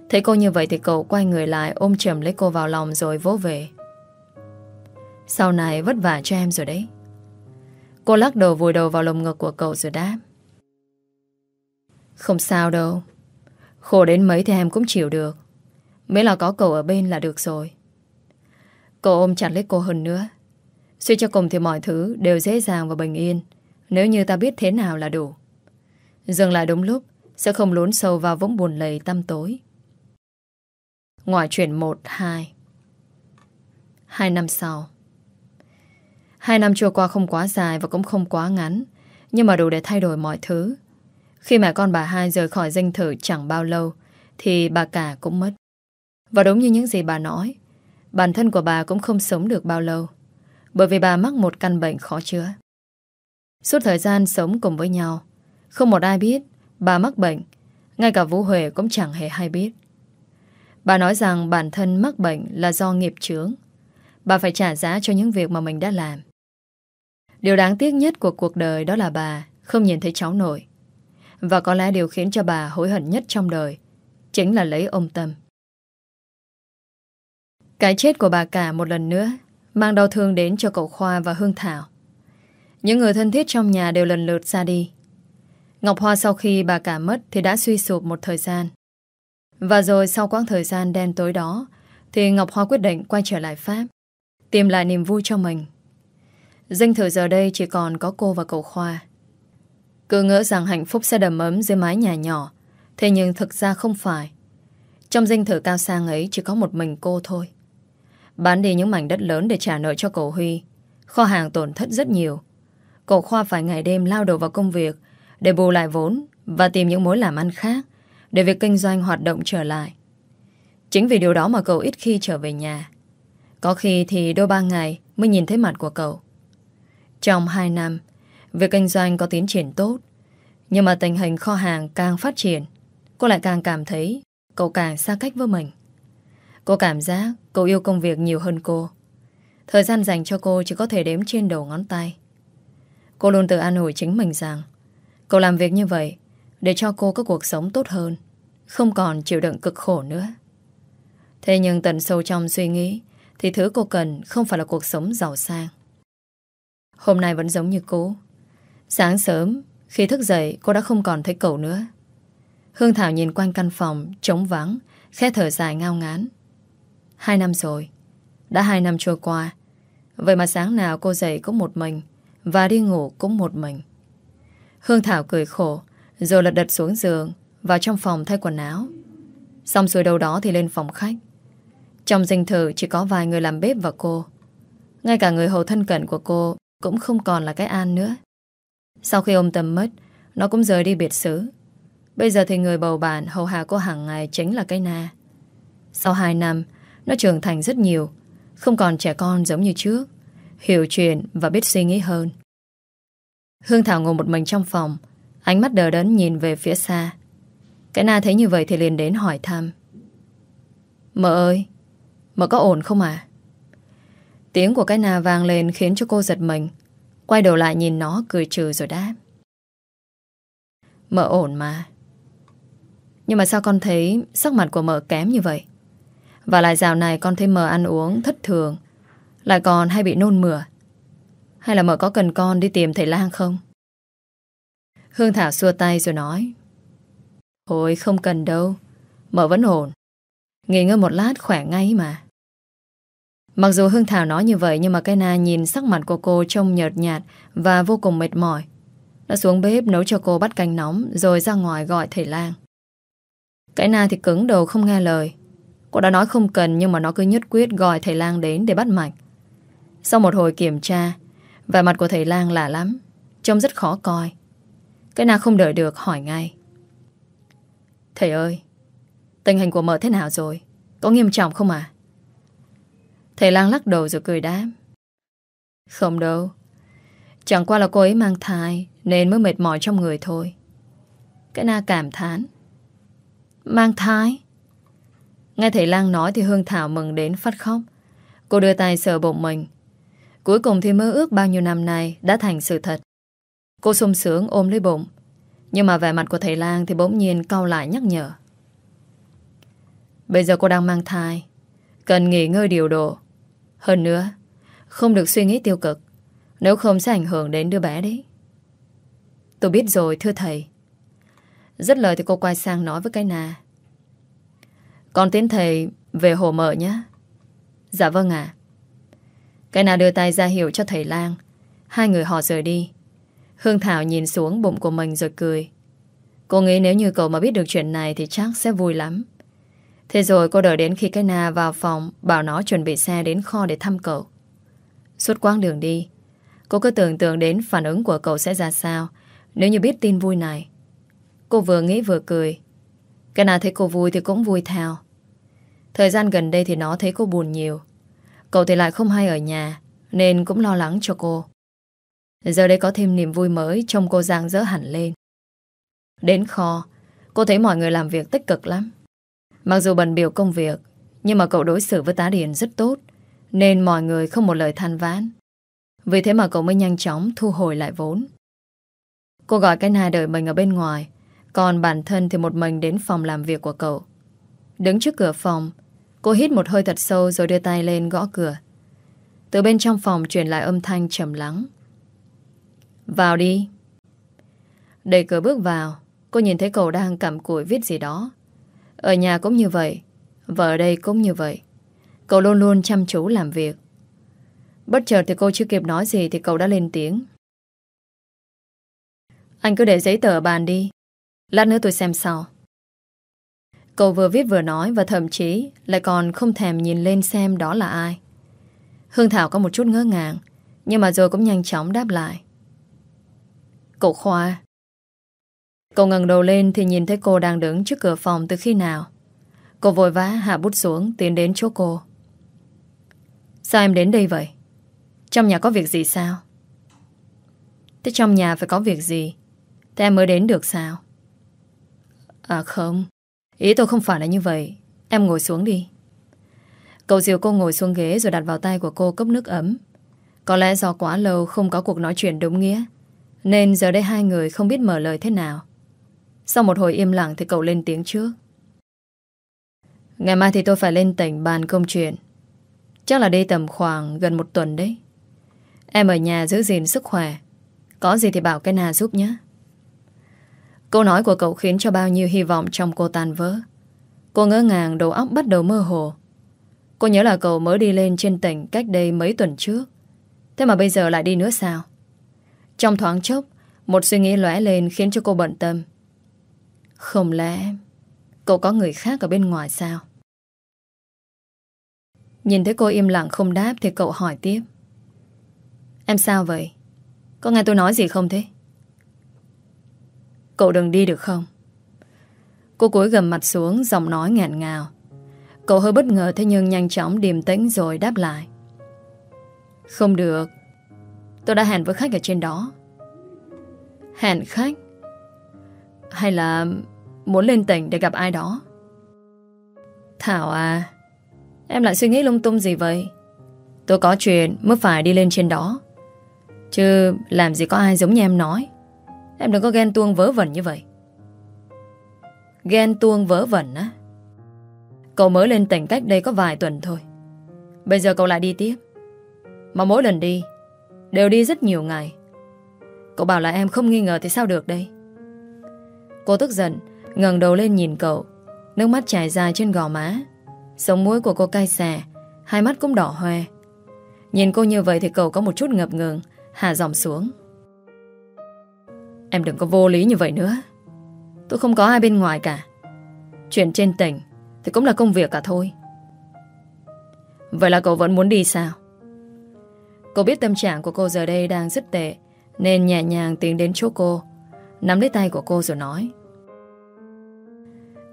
Thấy cô như vậy thì cậu quay người lại Ôm chầm lấy cô vào lòng rồi vỗ về. Sau này vất vả cho em rồi đấy. Cô lắc đầu vùi đầu vào lồng ngực của cậu rồi đáp. Không sao đâu. Khổ đến mấy thì em cũng chịu được. Mới là có cậu ở bên là được rồi. Cậu ôm chặt lấy cô hơn nữa. Suy cho cùng thì mọi thứ đều dễ dàng và bình yên. Nếu như ta biết thế nào là đủ. Dừng lại đúng lúc Sẽ không lún sâu vào vũng buồn lầy tăm tối. Ngoài chuyện 1, 2 Hai năm sau. Hai năm trôi qua không quá dài Và cũng không quá ngắn Nhưng mà đủ để thay đổi mọi thứ. Khi mẹ con bà hai rời khỏi danh thử chẳng bao lâu Thì bà cả cũng mất. Và đúng như những gì bà nói Bản thân của bà cũng không sống được bao lâu bởi vì bà mắc một căn bệnh khó chữa. Suốt thời gian sống cùng với nhau, không một ai biết bà mắc bệnh, ngay cả Vũ Huệ cũng chẳng hề hay biết. Bà nói rằng bản thân mắc bệnh là do nghiệp chướng. Bà phải trả giá cho những việc mà mình đã làm. Điều đáng tiếc nhất của cuộc đời đó là bà không nhìn thấy cháu nội. Và có lẽ điều khiến cho bà hối hận nhất trong đời chính là lấy ông Tâm. Cái chết của bà cả một lần nữa Mang đau thương đến cho cậu Khoa và Hương Thảo Những người thân thiết trong nhà đều lần lượt ra đi. Ngọc Hoa sau khi bà cả mất thì đã suy sụp một thời gian. Và rồi sau quãng thời gian đen tối đó thì Ngọc Hoa quyết định quay trở lại Pháp, tìm lại niềm vui cho mình. Dinh thự giờ đây chỉ còn có cô và cậu Khoa. Cứ ngỡ rằng hạnh phúc sẽ đầm ấm dưới mái nhà nhỏ, thế nhưng thực ra không phải. Trong dinh thự cao sang ấy chỉ có một mình cô thôi. Bán đi những mảnh đất lớn để trả nợ cho cậu Huy, kho hàng tổn thất rất nhiều. Cậu Khoa phải ngày đêm lao đầu vào công việc để bù lại vốn và tìm những mối làm ăn khác để việc kinh doanh hoạt động trở lại. Chính vì điều đó mà cậu ít khi trở về nhà. Có khi thì đôi ba ngày mới nhìn thấy mặt của cậu. Trong hai năm, việc kinh doanh có tiến triển tốt, nhưng mà tình hình kho hàng càng phát triển, cô lại càng cảm thấy cậu càng xa cách với mình. Cô cảm giác cậu yêu công việc nhiều hơn cô. Thời gian dành cho cô chỉ có thể đếm trên đầu ngón tay. Cô luôn tự an ủi chính mình rằng cậu làm việc như vậy để cho cô có cuộc sống tốt hơn, không còn chịu đựng cực khổ nữa. Thế nhưng tận sâu trong suy nghĩ thì thứ cô cần không phải là cuộc sống giàu sang. Hôm nay vẫn giống như cũ. Sáng sớm, khi thức dậy cô đã không còn thấy cậu nữa. Hương Thảo nhìn quanh căn phòng, trống vắng, khẽ thở dài ngao ngán. Hai năm rồi, đã hai năm trôi qua. Vậy mà sáng nào cô dậy cũng một mình, và đi ngủ cũng một mình. Hương Thảo cười khổ, rồi lật đật xuống giường, vào trong phòng thay quần áo. Xong xuôi đâu đó thì lên phòng khách. Trong dinh thự chỉ có vài người làm bếp và cô. Ngay cả người hầu thân cận của cô cũng không còn là cái An nữa. Sau khi ông Tâm mất, nó cũng rời đi biệt xứ. Bây giờ thì người bầu bạn hầu hạ cô hàng ngày chính là cái Na. Sau 2 năm, nó trưởng thành rất nhiều, không còn trẻ con giống như trước, hiểu chuyện và biết suy nghĩ hơn. Hương Thảo ngồi một mình trong phòng, ánh mắt đờ đẫn nhìn về phía xa. Cái Na thấy như vậy thì liền đến hỏi thăm. Mợ ơi, mợ có ổn không à? Tiếng của cái Na vang lên khiến cho cô giật mình. Quay đầu lại nhìn nó cười trừ rồi đáp. Mợ ổn mà. Nhưng mà sao con thấy sắc mặt của mợ kém như vậy? Và lại dạo này con thấy mợ ăn uống thất thường. Lại còn hay bị nôn mửa. Hay là mợ có cần con đi tìm thầy lang không? Hương Thảo xua tay rồi nói. Thôi không cần đâu. Mợ vẫn ổn. Nghỉ ngơi một lát khỏe ngay mà. Mặc dù Hương Thảo nói như vậy nhưng mà cái na nhìn sắc mặt của cô trông nhợt nhạt và vô cùng mệt mỏi. Nó xuống bếp nấu cho cô bắt canh nóng rồi ra ngoài gọi thầy lang. Cái na thì cứng đầu không nghe lời. Cô đã nói không cần nhưng mà nó cứ nhất quyết gọi thầy lang đến để bắt mạch. Sau một hồi kiểm tra, vẻ mặt của thầy lang lạ lắm, trông rất khó coi. Cái na không đợi được hỏi ngay. Thầy ơi, tình hình của mợ thế nào rồi? Có nghiêm trọng không à? Thầy lang lắc đầu rồi cười đáp. Không đâu. Chẳng qua là cô ấy mang thai nên mới mệt mỏi trong người thôi. Cái na cảm thán. Mang thai? Nghe thầy lang nói thì Hương Thảo mừng đến phát khóc. Cô đưa tay sờ bụng mình. Cuối cùng thì mơ ước bao nhiêu năm nay đã thành sự thật. Cô sung sướng ôm lấy bụng. Nhưng mà vẻ mặt của thầy lang thì bỗng nhiên cau lại nhắc nhở. Bây giờ cô đang mang thai. Cần nghỉ ngơi điều độ. Hơn nữa, không được suy nghĩ tiêu cực. Nếu không sẽ ảnh hưởng đến đứa bé đấy. Tôi biết rồi thưa thầy. Rất lời thì cô quay sang nói với cái nà. Con tiến thầy về hồ mở nhé. Dạ vâng ạ. Cái nào đưa tay ra hiệu cho thầy lang. Hai người họ rời đi. Hương Thảo nhìn xuống bụng của mình rồi cười. Cô nghĩ nếu như cậu mà biết được chuyện này thì chắc sẽ vui lắm. Thế rồi cô đợi đến khi cái na vào phòng bảo nó chuẩn bị xe đến kho để thăm cậu. Suốt quãng đường đi, cô cứ tưởng tượng đến phản ứng của cậu sẽ ra sao nếu như biết tin vui này. Cô vừa nghĩ vừa cười. Cái nào thấy cô vui thì cũng vui theo. Thời gian gần đây thì nó thấy cô buồn nhiều. Cậu thì lại không hay ở nhà, nên cũng lo lắng cho cô. Giờ đây có thêm niềm vui mới Trông cô giang dỡ hẳn lên. Đến kho, Cô thấy mọi người làm việc tích cực lắm. Mặc dù bận biểu công việc, Nhưng mà cậu đối xử với tá điền rất tốt, Nên mọi người không một lời than ván Vì thế mà cậu mới nhanh chóng Thu hồi lại vốn. Cô gọi cái na đợi mình ở bên ngoài, Còn bản thân thì một mình đến phòng làm việc của cậu. Đứng trước cửa phòng Cô hít một hơi thật sâu Rồi đưa tay lên gõ cửa Từ bên trong phòng truyền lại âm thanh trầm lắng Vào đi. Đẩy cửa bước vào, cô nhìn thấy cậu đang cầm cùi viết gì đó. Ở nhà cũng như vậy, vợ ở đây cũng như vậy. Cậu luôn luôn chăm chú làm việc. Bất chợt thì cô chưa kịp nói gì thì cậu đã lên tiếng. Anh cứ để giấy tờ ở bàn đi. Lát nữa tôi xem sau. Cậu vừa viết vừa nói và thậm chí lại còn không thèm nhìn lên xem đó là ai. Hương Thảo có một chút ngỡ ngàng, nhưng mà rồi cũng nhanh chóng đáp lại. Cậu Khoa. Cậu ngẩng đầu lên thì nhìn thấy cô đang đứng trước cửa phòng từ khi nào. Cô vội vã hạ bút xuống, tiến đến chỗ cô. Sao em đến đây vậy? Trong nhà có việc gì sao? Thế trong nhà phải có việc gì? Thế em mới đến được sao? À không Ý tôi không phải là như vậy. Em ngồi xuống đi. Cậu diều cô ngồi xuống ghế rồi đặt vào tay của cô cốc nước ấm. Có lẽ do quá lâu không có cuộc nói chuyện đúng nghĩa, Nên giờ đây hai người không biết mở lời thế nào. Sau một hồi im lặng thì cậu lên tiếng trước. Ngày mai thì tôi phải lên tỉnh bàn công chuyện. Chắc là đi tầm khoảng gần một tuần đấy. Em ở nhà giữ gìn sức khỏe. Có gì thì bảo cái nào giúp nhé. Câu nói của cậu khiến cho bao nhiêu hy vọng trong cô tan vỡ. Cô ngỡ ngàng đầu óc bắt đầu mơ hồ. Cô nhớ là cậu mới đi lên trên tỉnh cách đây mấy tuần trước. Thế mà bây giờ lại đi nữa sao? Trong thoáng chốc, một suy nghĩ lóe lên khiến cho cô bận tâm. Không lẽ cậu có người khác ở bên ngoài sao? Nhìn thấy cô im lặng không đáp thì cậu hỏi tiếp. Em sao vậy? Có nghe tôi nói gì không thế? Cậu đừng đi được không? Cô cúi gầm mặt xuống, Giọng nói ngạn ngào. Cậu hơi bất ngờ thế nhưng nhanh chóng điềm tĩnh rồi đáp lại. Không được. Tôi đã hẹn với khách ở trên đó. Hẹn khách? Hay là Muốn lên tỉnh để gặp ai đó? Thảo à Em lại suy nghĩ lung tung gì vậy? Tôi có chuyện, mới phải đi lên trên đó. Chứ làm gì có ai giống như em nói. Em đừng có ghen tuông vớ vẩn như vậy. Ghen tuông vớ vẩn á? Cậu mới lên tỉnh cách đây có vài tuần thôi. Bây giờ cậu lại đi tiếp. Mà mỗi lần đi, Đều đi rất nhiều ngày. Cậu bảo là em không nghi ngờ thì sao được đây? Cô tức giận, ngẩng đầu lên nhìn cậu. Nước mắt chảy dài trên gò má. Sống mũi của cô cay xè, Hai mắt cũng đỏ hoe. Nhìn cô như vậy thì cậu có một chút ngập ngừng, Hạ giọng xuống. Em đừng có vô lý như vậy nữa. Tôi không có ai bên ngoài cả. Chuyện trên tỉnh Thì cũng là công việc cả thôi. Vậy là cậu vẫn muốn đi sao? Cô biết tâm trạng của cô giờ đây đang rất tệ, Nên nhẹ nhàng tiến đến chỗ cô, Nắm lấy tay của cô rồi nói.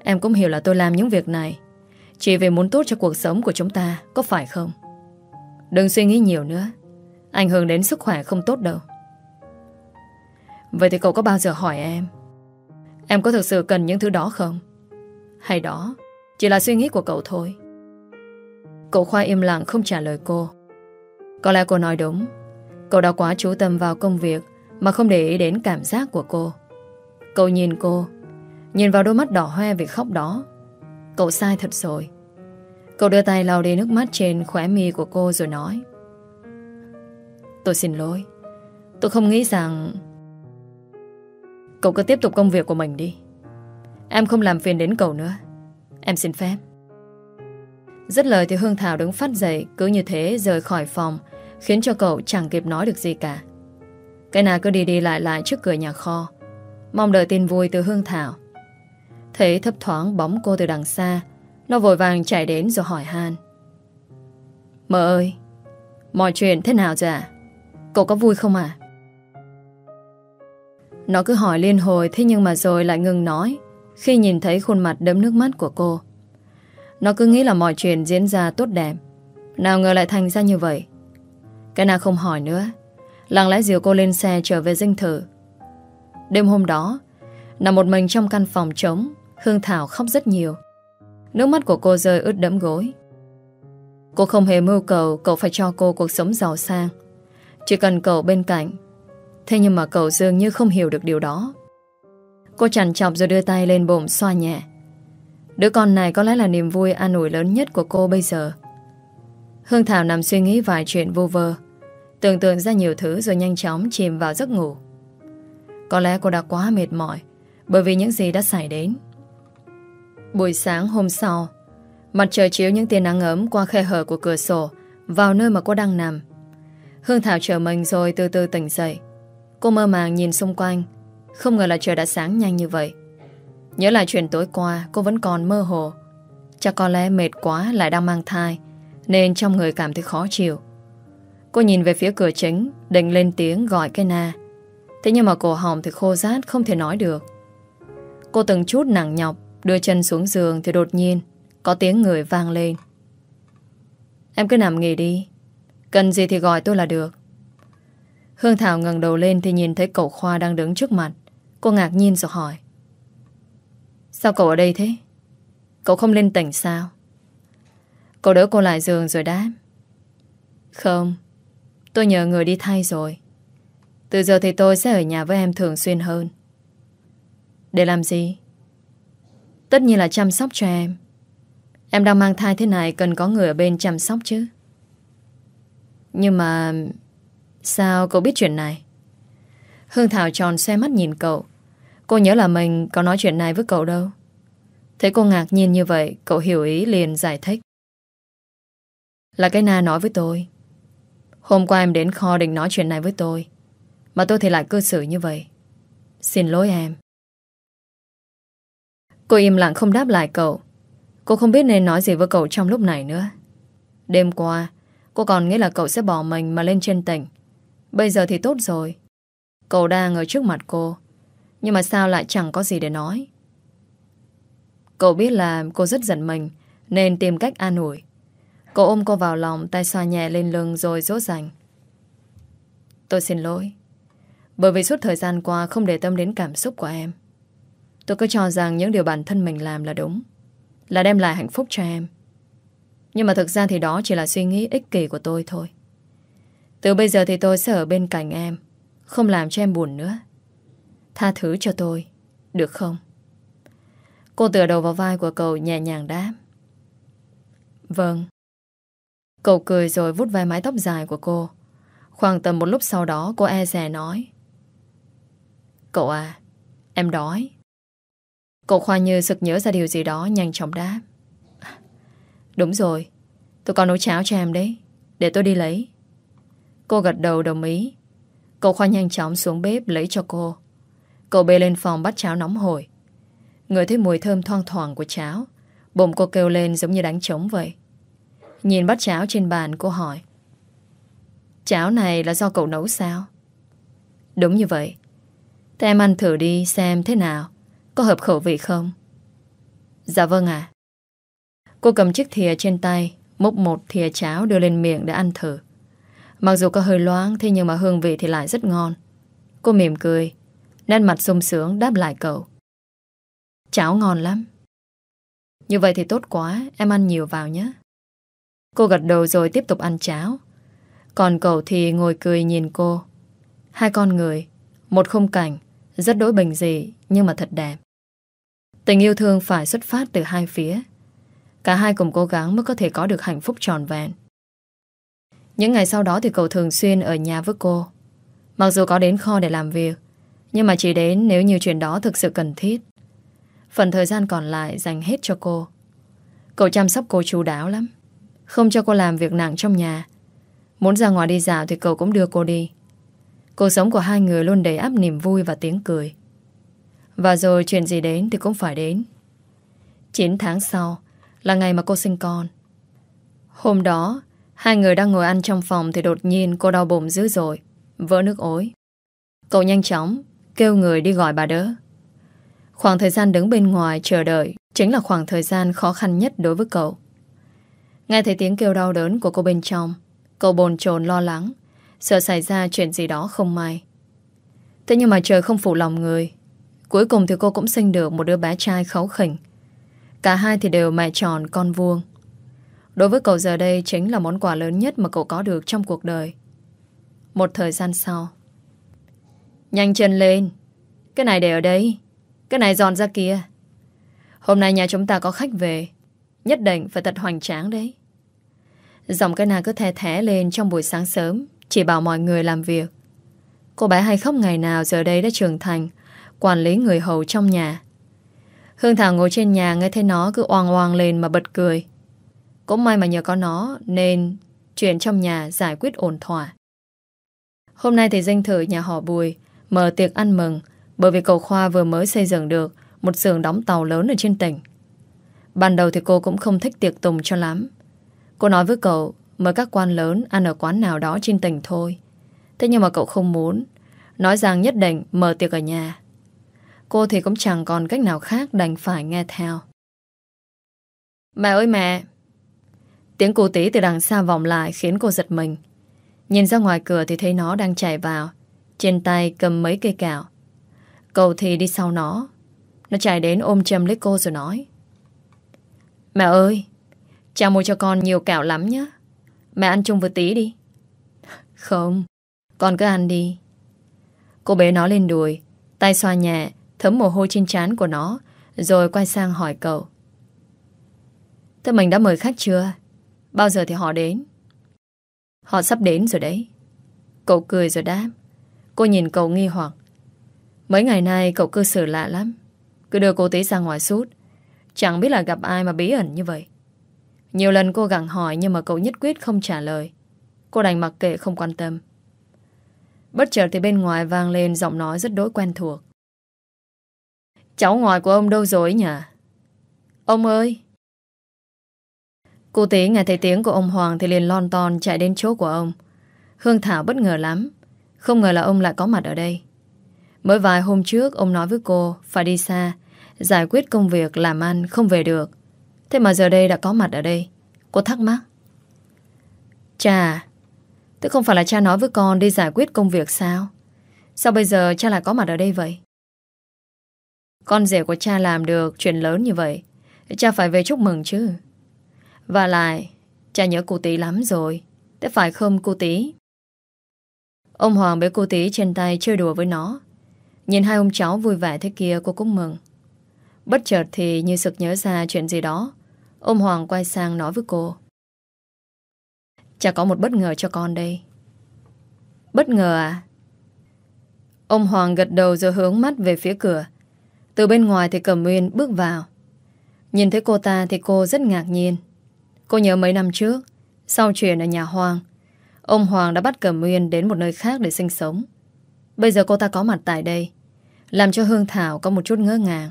Em cũng hiểu là tôi làm những việc này Chỉ vì muốn tốt cho cuộc sống của chúng ta, Có phải không? Đừng suy nghĩ nhiều nữa, Ảnh hưởng đến sức khỏe không tốt đâu. Vậy thì cậu có bao giờ hỏi em? Em có thực sự cần những thứ đó không? Hay đó, Chỉ là suy nghĩ của cậu thôi. Cậu Khoa im lặng không trả lời cô. Có lẽ cô nói đúng. Cậu đã quá chú tâm vào công việc Mà không để ý đến cảm giác của cô. Cậu nhìn cô, Nhìn vào đôi mắt đỏ hoe vì khóc đó. Cậu sai thật rồi. Cậu đưa tay lau đi nước mắt trên khóe mi của cô rồi nói, Tôi xin lỗi. Tôi không nghĩ rằng Cậu cứ tiếp tục công việc của mình đi. Em không làm phiền đến cậu nữa. Em xin phép. Rất lời thì Hương Thảo đứng phát dậy, Cứ như thế rời khỏi phòng, Khiến cho cậu chẳng kịp nói được gì cả. Cái nào cứ đi đi lại lại trước cửa nhà kho. Mong đợi tin vui từ Hương Thảo. Thấy thấp thoáng bóng cô từ đằng xa, Nó vội vàng chạy đến rồi hỏi Han. Mợ ơi, Mọi chuyện thế nào rồi ạ? Cậu có vui không à nó cứ hỏi liên hồi, Thế nhưng mà rồi lại ngừng nói. Khi nhìn thấy khuôn mặt đẫm nước mắt của cô, Nó cứ nghĩ là mọi chuyện diễn ra tốt đẹp. Nào ngờ lại thành ra như vậy. Cái nào không hỏi nữa, Lặng lẽ dìu cô lên xe trở về dinh thự. Đêm hôm đó, Nằm một mình trong căn phòng trống, Hương Thảo khóc rất nhiều. Nước mắt của cô rơi ướt đẫm gối. Cô không hề mưu cầu Cậu phải cho cô cuộc sống giàu sang. Chỉ cần cậu bên cạnh Thế nhưng mà cậu dường như không hiểu được điều đó. Cô chằn chọc rồi đưa tay lên bụng xoa nhẹ. Đứa con này có lẽ là niềm vui an ủi lớn nhất của cô bây giờ. Hương Thảo nằm suy nghĩ vài chuyện vô vơ, Tưởng tượng ra nhiều thứ rồi nhanh chóng chìm vào giấc ngủ. Có lẽ cô đã quá mệt mỏi Bởi vì những gì đã xảy đến. Buổi sáng hôm sau, Mặt trời chiếu những tia nắng ấm qua khe hở của cửa sổ Vào nơi mà cô đang nằm. Hương Thảo chờ mình rồi từ từ tỉnh dậy. Cô mơ màng nhìn xung quanh. Không ngờ là trời đã sáng nhanh như vậy. Nhớ lại chuyện tối qua, Cô vẫn còn mơ hồ. Chắc có lẽ mệt quá lại đang mang thai, Nên trong người cảm thấy khó chịu. Cô nhìn về phía cửa chính, Định lên tiếng gọi cái na. Thế nhưng mà cổ họng thì khô rát, Không thể nói được. Cô từng chút nặng nhọc, Đưa chân xuống giường thì đột nhiên, Có tiếng người vang lên. Em cứ nằm nghỉ đi. Cần gì thì gọi tôi là được. Hương Thảo ngẩng đầu lên Thì nhìn thấy cậu Khoa đang đứng trước mặt. Cô ngạc nhiên rồi hỏi. Sao cậu ở đây thế? Cậu không lên tỉnh sao? Cậu đỡ cô lại giường rồi đáp. Không, Tôi nhờ người đi thay rồi. Từ giờ thì tôi sẽ ở nhà với em thường xuyên hơn. Để làm gì? Tất nhiên là chăm sóc cho em. Em đang mang thai thế này Cần có người ở bên chăm sóc chứ. Nhưng mà Sao cậu biết chuyện này? Hương Thảo tròn xe mắt nhìn cậu. Cô nhớ là mình có nói chuyện này với cậu đâu. Thấy cô ngạc nhiên như vậy, Cậu hiểu ý liền giải thích. Là cái na nói với tôi. Hôm qua em đến kho định nói chuyện này với tôi. Mà tôi thì lại cư xử như vậy. Xin lỗi em. Cô im lặng không đáp lại cậu. Cô không biết nên nói gì với cậu trong lúc này nữa. Đêm qua, Cô còn nghĩ là cậu sẽ bỏ mình mà lên trên tỉnh. Bây giờ thì tốt rồi. Cậu đang ở trước mặt cô. Nhưng mà sao lại chẳng có gì để nói? Cậu biết là cô rất giận mình, Nên tìm cách an ủi. Cậu ôm cô vào lòng, Tay xoa nhẹ lên lưng rồi dỗ dành. Tôi xin lỗi. Bởi vì suốt thời gian qua Không để tâm đến cảm xúc của em. Tôi cứ cho rằng những điều bản thân mình làm là đúng, Là đem lại hạnh phúc cho em. Nhưng mà thực ra thì đó chỉ là suy nghĩ ích kỷ của tôi thôi. Từ bây giờ thì tôi sẽ ở bên cạnh em, Không làm cho em buồn nữa. Tha thứ cho tôi, Được không? Cô tựa đầu vào vai của cậu nhẹ nhàng đáp. Vâng. Cậu cười rồi vút vai mái tóc dài của cô. Khoảng tầm một lúc sau đó, Cô e rè nói. Cậu à Em đói. Cậu Khoa như sực nhớ ra điều gì đó, Nhanh chóng đáp. Đúng rồi, Tôi còn nấu cháo cho em đấy. Để tôi đi lấy. Cô gật đầu đồng ý. Cậu Khoa nhanh chóng xuống bếp lấy cho cô. Cậu bê lên phòng bắt cháo nóng hổi. Người thấy mùi thơm thoang thoảng của cháo, Bụng cô kêu lên giống như đánh trống vậy. Nhìn bát cháo trên bàn, cô hỏi, Cháo này là do cậu nấu sao? Đúng như vậy. Thế em ăn thử đi xem thế nào. Có hợp khẩu vị không? Dạ vâng ạ. Cô cầm chiếc thìa trên tay, Múc một thìa cháo đưa lên miệng để ăn thử. Mặc dù có hơi loáng, Thế nhưng mà hương vị thì lại rất ngon. Cô mỉm cười, Nét mặt sung sướng đáp lại cậu. Cháo ngon lắm. Như vậy thì tốt quá, Em ăn nhiều vào nhé. Cô gật đầu rồi tiếp tục ăn cháo. Còn cậu thì ngồi cười nhìn cô. Hai con người, Một khung cảnh, Rất đối bình dị, nhưng mà thật đẹp. Tình yêu thương phải xuất phát từ hai phía. Cả hai cùng cố gắng mới có thể có được hạnh phúc tròn vẹn. Những ngày sau đó thì cậu thường xuyên ở nhà với cô. Mặc dù có đến kho để làm việc, Nhưng mà chỉ đến nếu như chuyện đó thực sự cần thiết. Phần thời gian còn lại dành hết cho cô. Cậu chăm sóc cô chú đáo lắm. Không cho cô làm việc nặng trong nhà. Muốn ra ngoài đi dạo thì cậu cũng đưa cô đi. Cuộc sống của hai người luôn đầy áp niềm vui và tiếng cười. Và rồi chuyện gì đến thì cũng phải đến. 9 tháng sau Là ngày mà cô sinh con. Hôm đó Hai người đang ngồi ăn trong phòng Thì đột nhiên cô đau bụng dữ dội Vỡ nước ối Cậu nhanh chóng Kêu người đi gọi bà đỡ Khoảng thời gian đứng bên ngoài chờ đợi chính là khoảng thời gian khó khăn nhất đối với cậu. Nghe thấy tiếng kêu đau đớn của cô bên trong, cậu bồn chồn lo lắng, sợ xảy ra chuyện gì đó không may. Thế nhưng mà trời không phụ lòng người. Cuối cùng thì cô cũng sinh được một đứa bé trai kháu khỉnh. Cả hai thì đều mẹ tròn con vuông. Đối với cậu giờ đây chính là món quà lớn nhất mà cậu có được trong cuộc đời. Một thời gian sau. Nhanh chân lên. Cái này để ở đây. Cái này dọn ra kia Hôm nay nhà chúng ta có khách về Nhất định phải thật hoành tráng đấy Dòng cái nào cứ thè thẻ lên trong buổi sáng sớm, Chỉ bảo mọi người làm việc Cô bé hay khóc ngày nào giờ đây đã trưởng thành, Quản lý người hầu trong nhà Hương Thảo ngồi trên nhà Nghe thấy nó cứ oang oang lên mà bật cười cũng may mà nhờ có nó Nên chuyện trong nhà giải quyết ổn thỏa. Hôm nay thì danh thử nhà họ Bùi, Mở tiệc ăn mừng, Bởi vì cậu Khoa vừa mới xây dựng được Một xưởng đóng tàu lớn ở trên tỉnh. Ban đầu thì cô cũng không thích tiệc tùng cho lắm. Cô nói với cậu, Mời các quan lớn ăn ở quán nào đó trên tỉnh thôi. Thế nhưng mà cậu không muốn, Nói rằng nhất định mở tiệc ở nhà. Cô thì cũng chẳng còn cách nào khác Đành phải nghe theo. Mẹ ơi mẹ Tiếng cô tí từ đằng xa vòng lại Khiến cô giật mình. Nhìn ra ngoài cửa thì thấy nó đang chạy vào. Trên tay cầm mấy cây cạo Cậu thì đi sau nó. Nó chạy đến ôm chầm lấy cô rồi nói. Mẹ ơi, Cha mua cho con nhiều cạo lắm nhá. Mẹ ăn chung với tí đi. Không, Con cứ ăn đi. Cô bé nó lên đùi, Tay xoa nhẹ, Thấm mồ hôi trên trán của nó, Rồi quay sang hỏi cậu. Thế mình đã mời khách chưa? Bao giờ thì họ đến? Họ sắp đến rồi đấy. Cậu cười rồi đáp. Cô nhìn cậu nghi hoặc. Mấy ngày nay cậu cư xử lạ lắm. Cứ đưa cô tí ra ngoài suốt. Chẳng biết là gặp ai mà bí ẩn như vậy. Nhiều lần cô gặng hỏi Nhưng mà cậu nhất quyết không trả lời. Cô đành mặc kệ không quan tâm. Bất chợt thì bên ngoài vang lên Giọng nói rất đối quen thuộc. Cháu ngoài của ông đâu rồi nhỉ? Ông ơi! Cô Tế nghe thấy tiếng của ông Hoàng Thì liền lon ton chạy đến chỗ của ông. Hương Thảo bất ngờ lắm. Không ngờ là ông lại có mặt ở đây. Mới vài hôm trước, ông nói với cô, Phải đi xa. Giải quyết công việc, làm ăn, không về được. Thế mà giờ đây đã có mặt ở đây. Cô thắc mắc. Cha Thế không phải là cha nói với con đi giải quyết công việc sao? Sao bây giờ cha lại có mặt ở đây vậy? Con rể của cha làm được chuyện lớn như vậy. Cha phải về chúc mừng chứ. Và lại Cha nhớ cô tí lắm rồi, Thế phải không cô tí Ông Hoàng bế cô tí trên tay chơi đùa với nó. Nhìn hai ông cháu vui vẻ thế kia cô cũng mừng. Bất chợt thì như sực nhớ ra chuyện gì đó, Ông Hoàng quay sang nói với cô. Chả có một bất ngờ cho con đây. Bất ngờ à? Ông Hoàng gật đầu rồi hướng mắt về phía cửa. Từ bên ngoài thì Cẩm Nguyên bước vào. Nhìn thấy cô ta thì cô rất ngạc nhiên. Cô nhớ mấy năm trước, Sau chuyện ở nhà Hoàng, Ông Hoàng đã bắt Cẩm Nguyên đến một nơi khác để sinh sống. Bây giờ cô ta có mặt tại đây, Làm cho Hương Thảo có một chút ngỡ ngàng.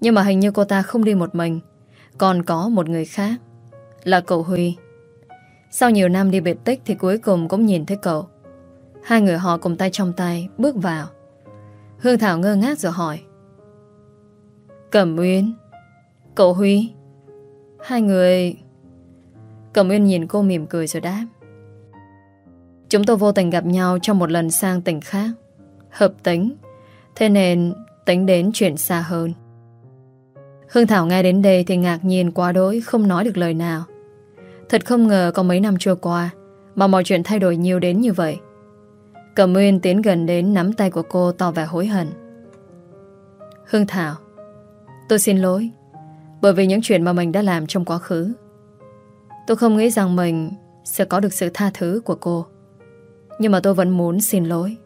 Nhưng mà hình như cô ta không đi một mình, Còn có một người khác, Là cậu Huy. Sau nhiều năm đi biệt tích Thì cuối cùng cũng nhìn thấy cậu. Hai người họ cùng tay trong tay Bước vào. Hương Thảo ngơ ngác rồi hỏi, Cẩm Uyên Cậu Huy, Hai người Cẩm Uyên nhìn cô mỉm cười rồi đáp. Chúng tôi vô tình gặp nhau Trong một lần sang tỉnh khác. Hợp tính. Thế nên tính đến chuyện xa hơn. Hương Thảo nghe đến đây Thì ngạc nhiên quá đối Không nói được lời nào. Thật không ngờ có mấy năm trôi qua Mà mọi chuyện thay đổi nhiều đến như vậy. Cẩm Nguyên tiến gần đến nắm tay của cô tỏ vẻ hối hận. Hương Thảo, tôi xin lỗi bởi vì những chuyện mà mình đã làm trong quá khứ. Tôi không nghĩ rằng mình sẽ có được sự tha thứ của cô. Nhưng mà tôi vẫn muốn xin lỗi.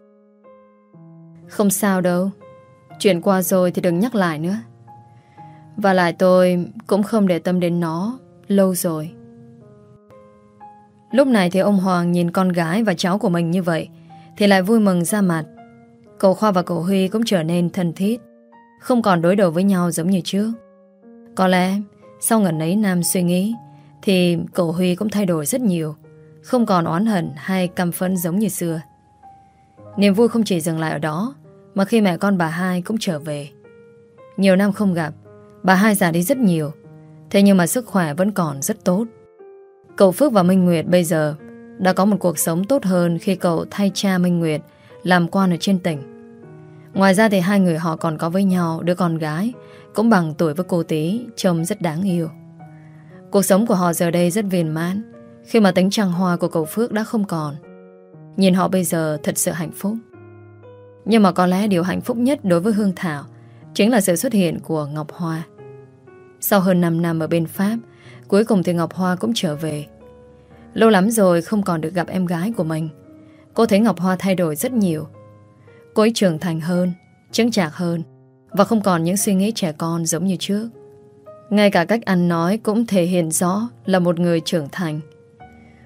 Không sao đâu. Chuyện qua rồi thì đừng nhắc lại nữa. Và lại tôi cũng không để tâm đến nó lâu rồi. Lúc này thì ông Hoàng nhìn con gái và cháu của mình như vậy thì lại vui mừng ra mặt Cậu Khoa và cậu Huy cũng trở nên thân thiết, Không còn đối đầu với nhau giống như trước Có lẽ Sau ngần ấy năm suy nghĩ thì cậu Huy cũng thay đổi rất nhiều. Không còn oán hận hay căm phẫn giống như xưa. Niềm vui không chỉ dừng lại ở đó Mà khi mẹ con bà hai cũng trở về. Nhiều năm không gặp Bà hai già đi rất nhiều. Thế nhưng mà sức khỏe vẫn còn rất tốt. Cậu Phước và Minh Nguyệt bây giờ đã có một cuộc sống tốt hơn khi cậu thay cha Minh Nguyệt làm quan ở trên tỉnh. Ngoài ra thì hai người họ còn có với nhau đứa con gái cũng bằng tuổi với cô tí, trông rất đáng yêu. Cuộc sống của họ giờ đây rất viên mãn khi mà tính trăng hoa của cậu Phước đã không còn. Nhìn họ bây giờ thật sự hạnh phúc. Nhưng mà có lẽ điều hạnh phúc nhất đối với Hương Thảo chính là sự xuất hiện của Ngọc Hoa. Sau hơn 5 năm ở bên Pháp, cuối cùng thì Ngọc Hoa cũng trở về. Lâu lắm rồi không còn được gặp em gái của mình Cô thấy Ngọc Hoa thay đổi rất nhiều Cô ấy trưởng thành hơn Chứng chạc hơn Và không còn những suy nghĩ trẻ con giống như trước ngay cả cách ăn nói Cũng thể hiện rõ là một người trưởng thành.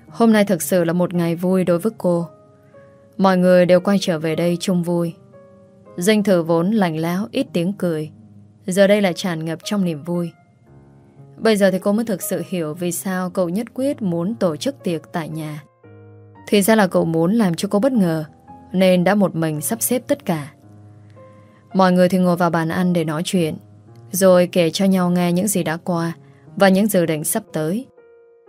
Hôm nay thực sự là một ngày vui đối với cô. Mọi người đều quay trở về đây chung vui. Danh thử vốn lành láo Ít tiếng cười. Giờ đây lại tràn ngập trong niềm vui. Bây giờ thì cô mới thực sự hiểu Vì sao cậu nhất quyết muốn tổ chức tiệc tại nhà. Thì ra là cậu muốn làm cho cô bất ngờ, Nên đã một mình sắp xếp tất cả. Mọi người thì ngồi vào bàn ăn để nói chuyện. Rồi kể cho nhau nghe những gì đã qua Và những dự định sắp tới.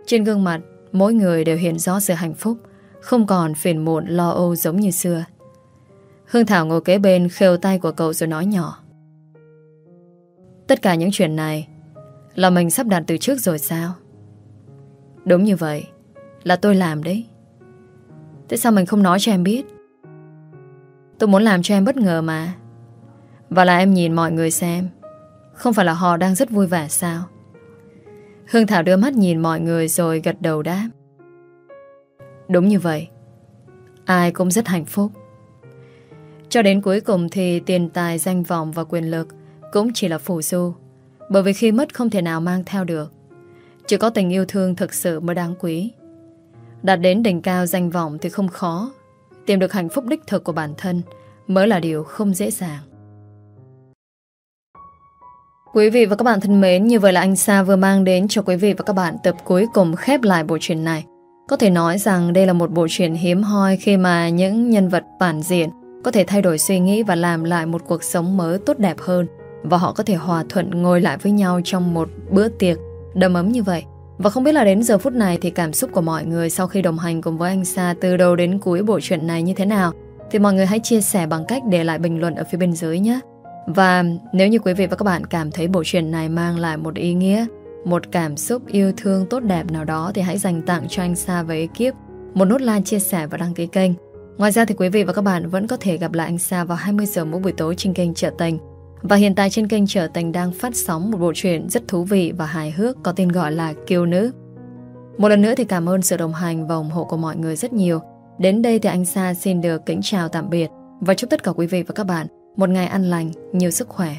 Trên gương mặt, Mỗi người đều hiện rõ sự hạnh phúc, Không còn phiền muộn, lo âu giống như xưa. Hương Thảo ngồi kế bên Khều tay của cậu rồi nói nhỏ. Tất cả những chuyện này Là mình sắp đặt từ trước rồi sao? Đúng như vậy, Là tôi làm đấy. Thế sao mình không nói cho em biết? Tôi muốn làm cho em bất ngờ mà. Và là em nhìn mọi người xem. Không phải là họ đang rất vui vẻ sao Hương Thảo đưa mắt nhìn mọi người rồi gật đầu đáp. Đúng như vậy. Ai cũng rất hạnh phúc. Cho đến cuối cùng thì tiền tài, danh vọng và quyền lực cũng chỉ là phù du. Bởi vì khi mất không thể nào mang theo được. Chỉ có tình yêu thương thực sự mới đáng quý. Đạt đến đỉnh cao danh vọng thì không khó. Tìm được hạnh phúc đích thực của bản thân mới là điều không dễ dàng. Quý vị và các bạn thân mến, như vậy là anh Sa vừa mang đến cho quý vị và các bạn tập cuối cùng khép lại bộ truyện này. Có thể nói rằng đây là một bộ truyện hiếm hoi khi mà những nhân vật phản diện có thể thay đổi suy nghĩ và làm lại một cuộc sống mới tốt đẹp hơn và họ có thể hòa thuận ngồi lại với nhau trong một bữa tiệc đầm ấm như vậy. Và không biết là đến giờ phút này thì cảm xúc của mọi người sau khi đồng hành cùng với anh Sa từ đầu đến cuối bộ truyện này như thế nào thì mọi người hãy chia sẻ bằng cách để lại bình luận ở phía bên dưới nhé. Và nếu như quý vị và các bạn cảm thấy bộ truyện này mang lại một ý nghĩa, một cảm xúc yêu thương tốt đẹp nào đó thì hãy dành tặng cho anh Sa và ekip một nút like, chia sẻ và đăng ký kênh. Ngoài ra thì quý vị và các bạn vẫn có thể gặp lại anh Sa vào 20 giờ mỗi buổi tối trên kênh Trở Tình. Và hiện tại trên kênh Trở Tình đang phát sóng một bộ truyện rất thú vị và hài hước có tên gọi là Kiều Nữ. Một lần nữa thì cảm ơn sự đồng hành và ủng hộ của mọi người rất nhiều. Đến đây thì anh Sa xin được kính chào tạm biệt và chúc tất cả quý vị và các bạn một ngày an lành, nhiều sức khỏe.